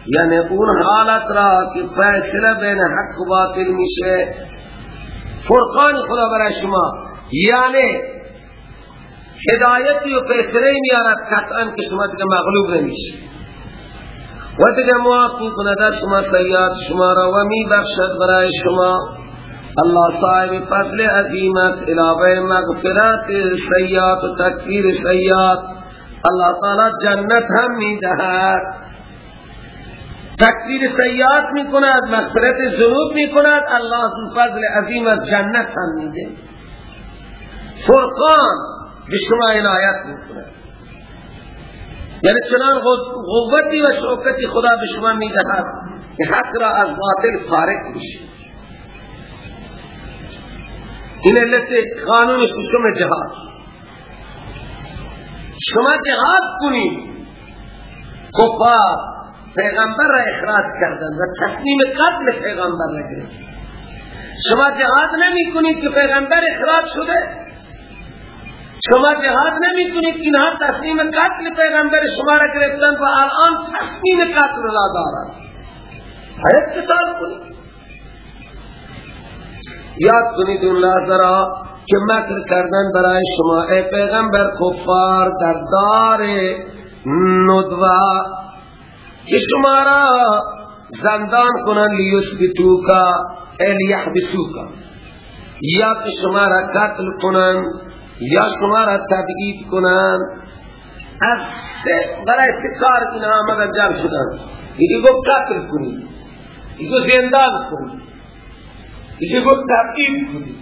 یعنی اون حالت را که فیصله بین حق و باطل میشه فرقان خدا برای شما. یعنی هدایتی و فیصله میارد قطعا که شما دیگه مغلوب نمیشه و دیگه معاف می‌کنه در شما سیاد شما را و میبخشد برای شما. اللہ صاحب فضل عظیم است علاوه مغفرت سیات و تکفیر سیات اللہ تعالی جنت هم می‌دهد. تکفیر سیات می کند مغفرت ذنوب می کند اللہ فضل عظیم از جنت هم میده. فرقان به شما عنایت می کند یعنی چنان قوتی و شوکتی خدا به شما می‌دهد که حق را از باطل فارق بشه این علت قانون ششم جهاد. شما جهاد کنید. کفار پیغمبر را اخراج کردن و تصمیم قتل پیغمبر را گرفت شما جهاد نمی کنید که پیغمبر اخراج شده؟ شما جهاد نمی کنید که اینها تصمیم قتل پیغمبر شما را گرفتن و الان تصمیم قتل را دارند حیث کتاب کنید. یاد کنید اون لحظه را که مکر کردن برای شما ای پیغمبر کفار در دار ندوه. که شما را زندان کنن لیسبتو کا ای لیحبسو کا یا که شما را قتل کنن یا شما را تبعید کنن از برای کار این آمد جمع شدن. یکی گفت قتل کنید یکی گفت زندان کنید یکی گفت تبعید کنید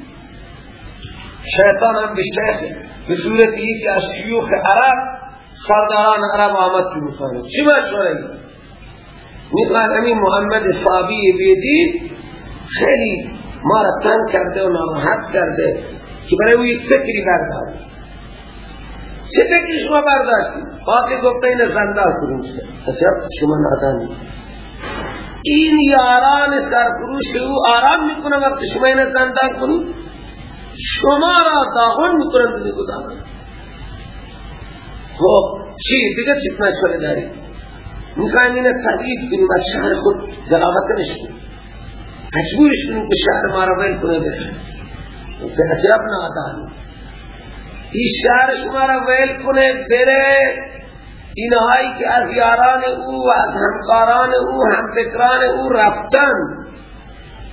شیطان هم به شیخ به صورتی که از شیوخ عرب سرداران عرب آمد تو می‌خوانه چی مشوره؟ می‌خوان همین محمد صابی بیدید خیلی ما را تنگ کرده و ناراحت کرده. که برای او یک فکری برداری چه فکری شما برداشتی؟ باقی گفته این زندان کنیم اصلا شما نادانی. این یاران سرفروش او آرام می‌کنه وقت شما این زندان کنید. شما را داغون می‌کنن دیگه گذارن خب چی؟ دیگه چی مشوره داری؟ می‌خوایم این تحقیق کنیم از شهر خود جلاوت نشکنیم مجبورش کنیم که شهر ما را ویل کنه بره که عجب نادانی این شهر شما را ویل کنه بره. اینهایی که از یاران او و از همکاران او همفکران او رفتن.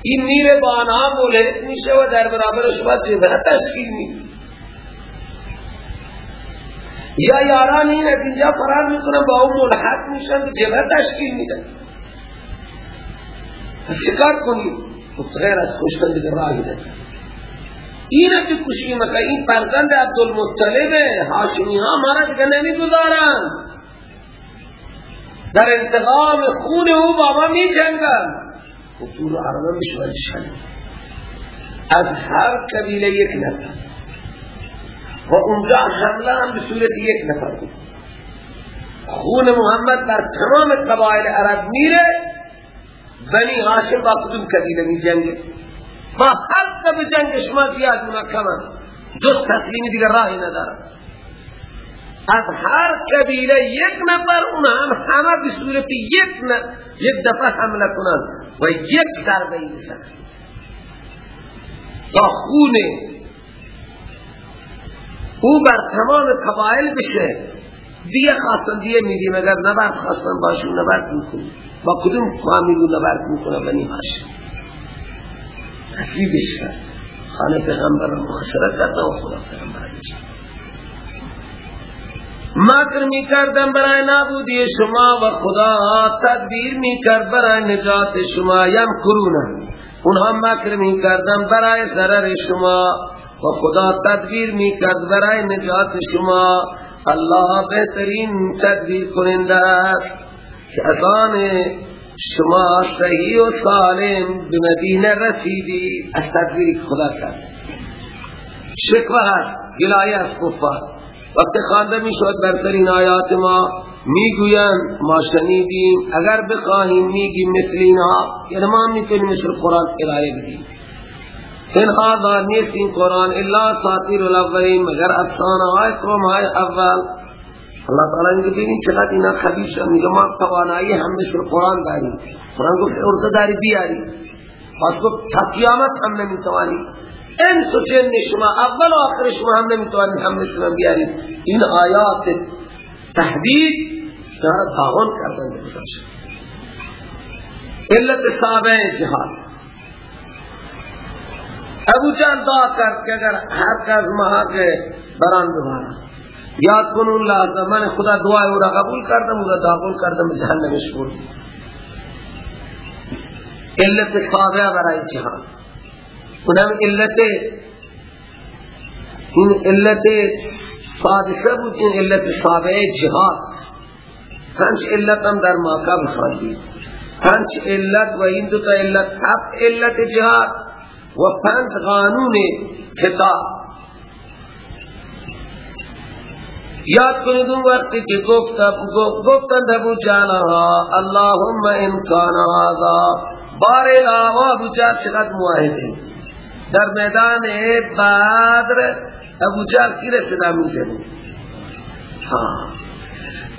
این میره با آنها ملحق میشه و در برابر شما جبهه تشکیل میده یا یاران این اینجا فرار می‌کنن با اون ملحق میشن جبهه تشکیل میده شکار کنید غیر از کشتن دیگه راهی ده این که مکه. این فرزند عبدالمطلب هاشمی ها مارا دیگه نمی‌گذارن. در انتقام خون او بابا می جنگن خطور عربه میشون از هر قبیله یک نفر. و اونجا حمله هم به صورت یک نفر بود. خون محمد در تمام قبائل عرب میره. بنی هاشم با کدوم قبیله می با هر قبیله جنگ شما زیاد منکمن جز تسلیمی دیگر راهی ندارن از هر قبیله یک نفر اون هم همه به صورت یک ن... یک دفعه حمله کنند و یک ضربه ایسن تا خون او بر تمام قبائل بشه. دیگه خواستن دیگه میدیم اگر نبرد خواستن باشون نبرد می‌کنی با کدوم فامیلو نبرد می‌کنه؟ بنی هاشم. تصویبش کرد. خانه پیغمبر رو محاصره کرده و خدا پیغمبر رو مکر می کردم برای نابودی شما و خدا تدبیر می کرد برای نجات شما. یم کرونه اونها مکر می کردم برای ضرر شما و خدا تدبیر می کرد برای نجات شما. الله بهترین تدبیر کننده است که از شما صحیح و سالم به مدینه رسیدی. از خدا کرد. شکوه هست گلایه از کفار. وقت خانده می شود بر سر این آیات ما می‌گویند ما شنیدیم. اگر بخواهیم میگیم مثل اینها یعنی ما می‌تونیم مثل قرآن ارائه بدیم. این هذا نیست این قرآن الا ساطیر الاولین مگر افسانه های قوم های اول. اللہ تعالی اینکه ببین چقدر اینا خبیش میگه ما توانایی هم مثل قرآن داریم. قرآن گفت ارزه داری بیاری. باز گفت تا قیامت هم نمی‌توانی. انس و جن شما اول و آخر شما هم نمی‌توانید هم مثل بیارید این آیات تحدید شما تاغن کردن بگذاشت. علت صحابه جهاد. ابو جان دعا کرد که اگر هر کس مها کے بران دوبارا یاد کنون لازم من خدا دعای او را قبول کردم را داخل کردم جهنم شکر علت صحابه برای جهاد اونم علت این علت سادسه بود این علت سابعه جهاد. پنج علت هم در ماقب خواندید پنج علت و این دو تا علت هفت علت جهاد و پنج قانون کتاب. یاد کنید اون وقتی که گفتند ابو جانها اللهم ان کان هذا. بار الاوا ابو جان چقدر معاهده در میدان بدر ابو جهل کی صدا می‌زنه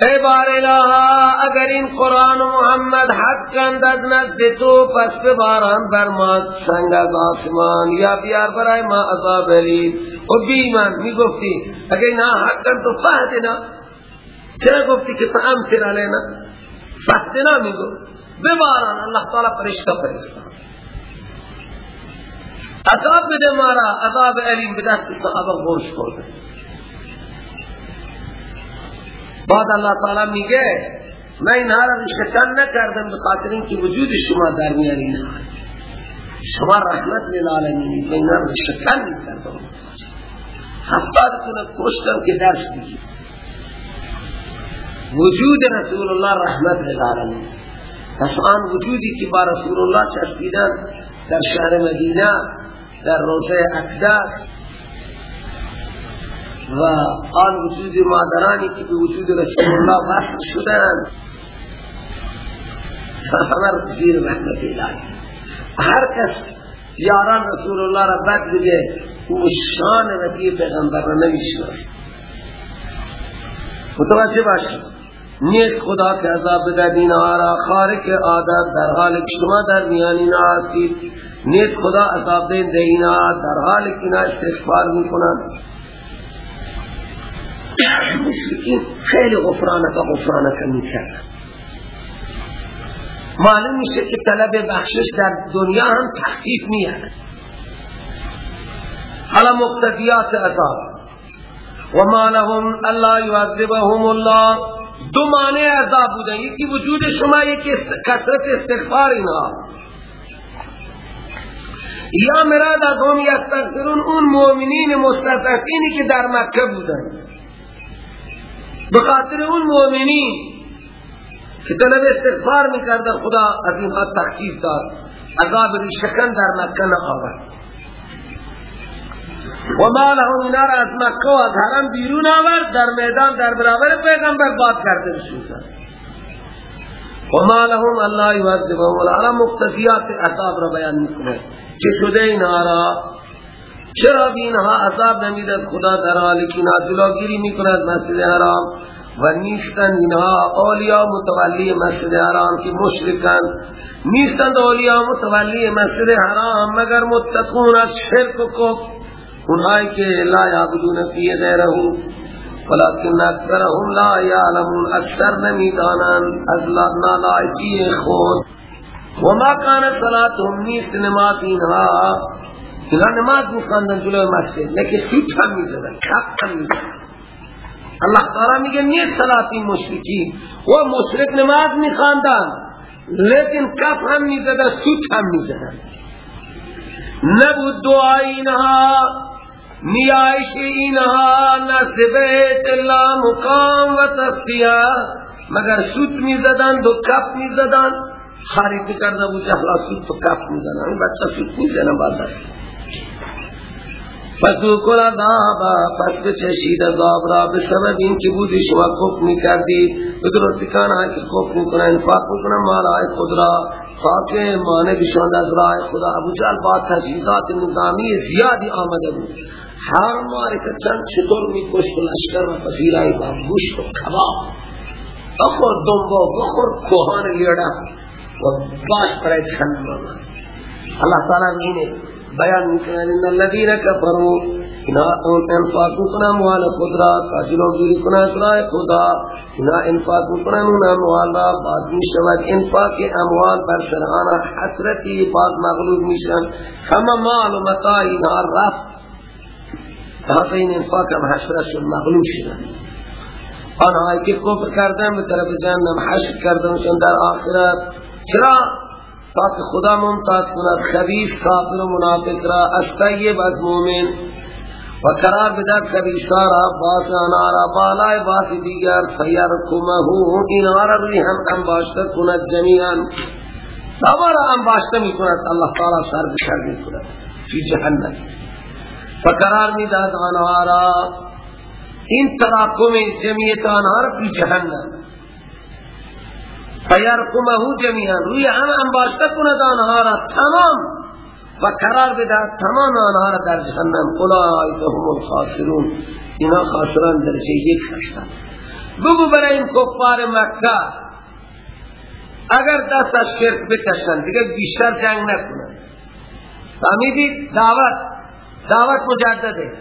ای بار الها اگر این قرآن و محمد حق کند از نزد تو پس باران بر ما سنگ از آسمان یا بیار برای ما عذاب علی و بیمان می گفتی اگر اینا حق کند تو فهدنا چرا گفتی که فهمتر علینا فهدنا می گفت بباران اللہ تعالی پرشتہ پرشتہ عذاب بده مارا عذاب علیم به دست صحابه گوش خورده. بعد الله تعالی میگه من اینها را رشتکن نکردم به خاطر اینکه وجود شما در میان اینها شما رحمت للعالمین من اینها را رشتکن می‌کردم هفتاد کنه کشتم که درس بگیر. وجود رسول الله رحمت للعالمین. پس آن وجودی که با رسول الله چسبیدن در شهر مدینه در روزه اقدس و آن وجود مادرانی که به وجود رسول الله وصل شدن همه زیر رحمت الهی. هر کس یاران رسول الله را بد دیگه او شان نبی پیغمبر را نمی‌شناسد. متوجه باشید. نیست خدا که عذاب بده اینها را. خارق عادت در حال که شما در میان اینا هستید نیست خدا عذاب ده اینها در حال که اینا استغفار می‌کنند. مشرکین خیلی غفرانک غفرانک می‌کردن. معلوم میشه که طلب بخشش در دنیا هم تخفیف میاد حالا مقتدیات عذاب. وما لهم الله يعذبهم الله. دو معنی عذاب بودن. یکی وجود شما یکی کثرت استغفار اینا. یا مراد از هم یستغفرون اون مؤمنین مستضعفینی که در مکه بودن. بخاطر اون مؤمنین که طلب استغفار می‌کردن خدا از اینها تحقیف داد. عذاب ریشکن در مکه نآورد و ما لهم اینا از مکه و از حرم بیرون آورد در میدان در برابر پیغمبر باد کرده شد. و ما لهم الله یعذبهم ولا مقتضیات عذاب را بیان می‌کنه. چه شده اینها را؟ چرا بی اینها عذاب نمیدد خدا در حالی که نازلاگیری می‌کند مسجد حرام و نیستند. اینها اولیاء متولی مسجد حرام که مشرکن نیستند. اولیاء متولی مسجد حرام مگر متقون از شرک و کفر. اونهایی که لا یعبدون فی غیره ولكن اکثرهم لا یعلمون. اکثر نمی‌دانند از نالائکی خود. وما کان صلاتهم نیست نماز اینها. اینا نماز میخواندن جلو مسجد لیکن سوت هم می‌زدن کپ هم می‌زدن. اللہ تعالی میگه نیت صلاتی مشرکی. و مشرک نماز میخواندن لیکن کپ هم می‌زدن سوت هم می‌زدن. نبود دعای اینها نیایش اینها نصبت اللہ مقام و تصفیه. مگر سوت می‌زدن دو کپ می‌زدن؟ خارج کرده بود جهلا سوت تو کپ می‌زدن. بچه سوت می‌زدن بعد دست فذوقوا العذاب پس بچشید عذاب را به سبب این که بودی شما کفر می‌کردید به درستی کان که کفر می‌کنن انفاق می‌کنن مالای خود را. خاک مانه بشاند از راه خدا ابو جال با تجهیزات نظامی زیادی آمده بود. هر ماری که چند چطور میکشت لشکر و فضیلای با گوشت و کباب. بخور دنبا بخور کوهان لیڑا و باش پرای جهنم اللہ تعالی اینه. بیان می‌کنن ان الذين كفروا اینا انفاق کنن اموال خود را کاجلو گیری کنن اسرای خدا اینا انفاق کنن اون اموال را بعد می شود انفاق اموال بر سران حسرتی بعد مغلوب میشن. کما مال متاع اینا رفت. تاسه این انفاق هم حسرت شد مغلوب شدن. آنهایی که کفر کردن به طرف جهنم حشر کردن در آخرت. چرا؟ تاکہ خدا ممتاز کند. خبیث کافر و منافق را از طیب از مومن. و قرار بدر خبیثا را باس آنارا بالای باس دیگر فیرکمهو این آرا روی هم انباشته کند جمیعا. سوارا انباشته می کند. اللہ تعالی سر بشر می کند. فی جهنم. فقرار می داد آنارا این تراکم جمعیت آنارا فی فیرقمه جمیعا. روی هم انباشته کند آنها را. تمام. و قرار بده تمام آنها را در جهنم. اولئک هم الخاسرون. اینا خاسران درجه یک هستند. بگو برای این کفار مکه. اگر دست از شرک بکشن دیگه بیشتر جنگ نکنن فهمیدید؟ دعوت. دعوت مجدده.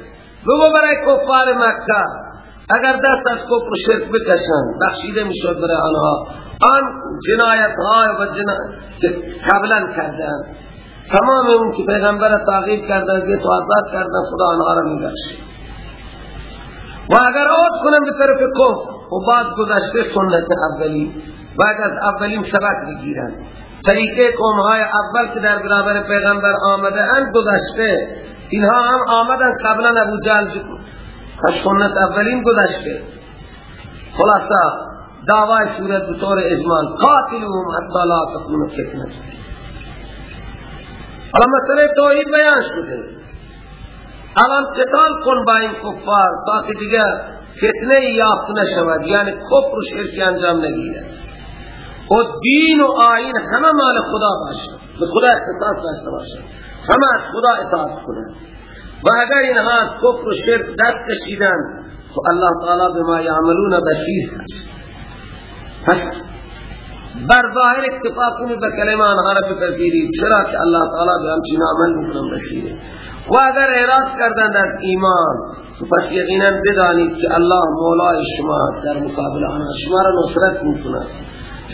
بگو برای کفار مکه. اگر دست از کفر و شرک بکشن بخشیده می‌شد برای آنها. آن جنایت های و جنا... قبلا کردن تمام اون که پیغمبر تغییر کردن که تو آزاد کردن خدا آنها را میبخشه و اگر عود کنم به طرف کفر و بعد گذشته سنت اولی بعد از اولین سبق بگیرن طریقه قومهای اول که در برابر پیغمبر آمده اند گذشته. اینها هم آمدن قبلا ابو جهل از سنت اولین گذشته. خلاصا دعوای صورت بطور اجمال قاتلهم حتی لا تکون فتنه حالا مسئله توحید بیان شده. الان قتال کن با این کفار تاکه دیگه فتنه یافت نشود یعنی کفر و شرک انجام نگیره و دین و آین همه مال خدا باشه. به خدا اختصاص داشته باشه. همه از خدا اطاعت کنه و اگر اینها از کفر و شرک دست کشیدن. تو الله تعالی بما یعملون بشیر هست پس بر ظاهر اکتفا کنی به کلمه آنها را بپذیرید چرا که الله تعالی به همچین عمل میکنم بشیره و اگر اعراض کردند از ایمان پس یقینا بدانید که الله مولای شما در مقابل آنها شما را نصرت میکند.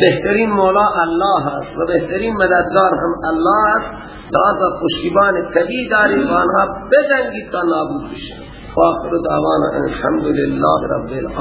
بهترین مولا الله است و بهترین مددگار هم الله است. لذا پشتیبان قوی داری و آنها بجنگید تا نابود بشید و آخر الحمدلله رب العالمین.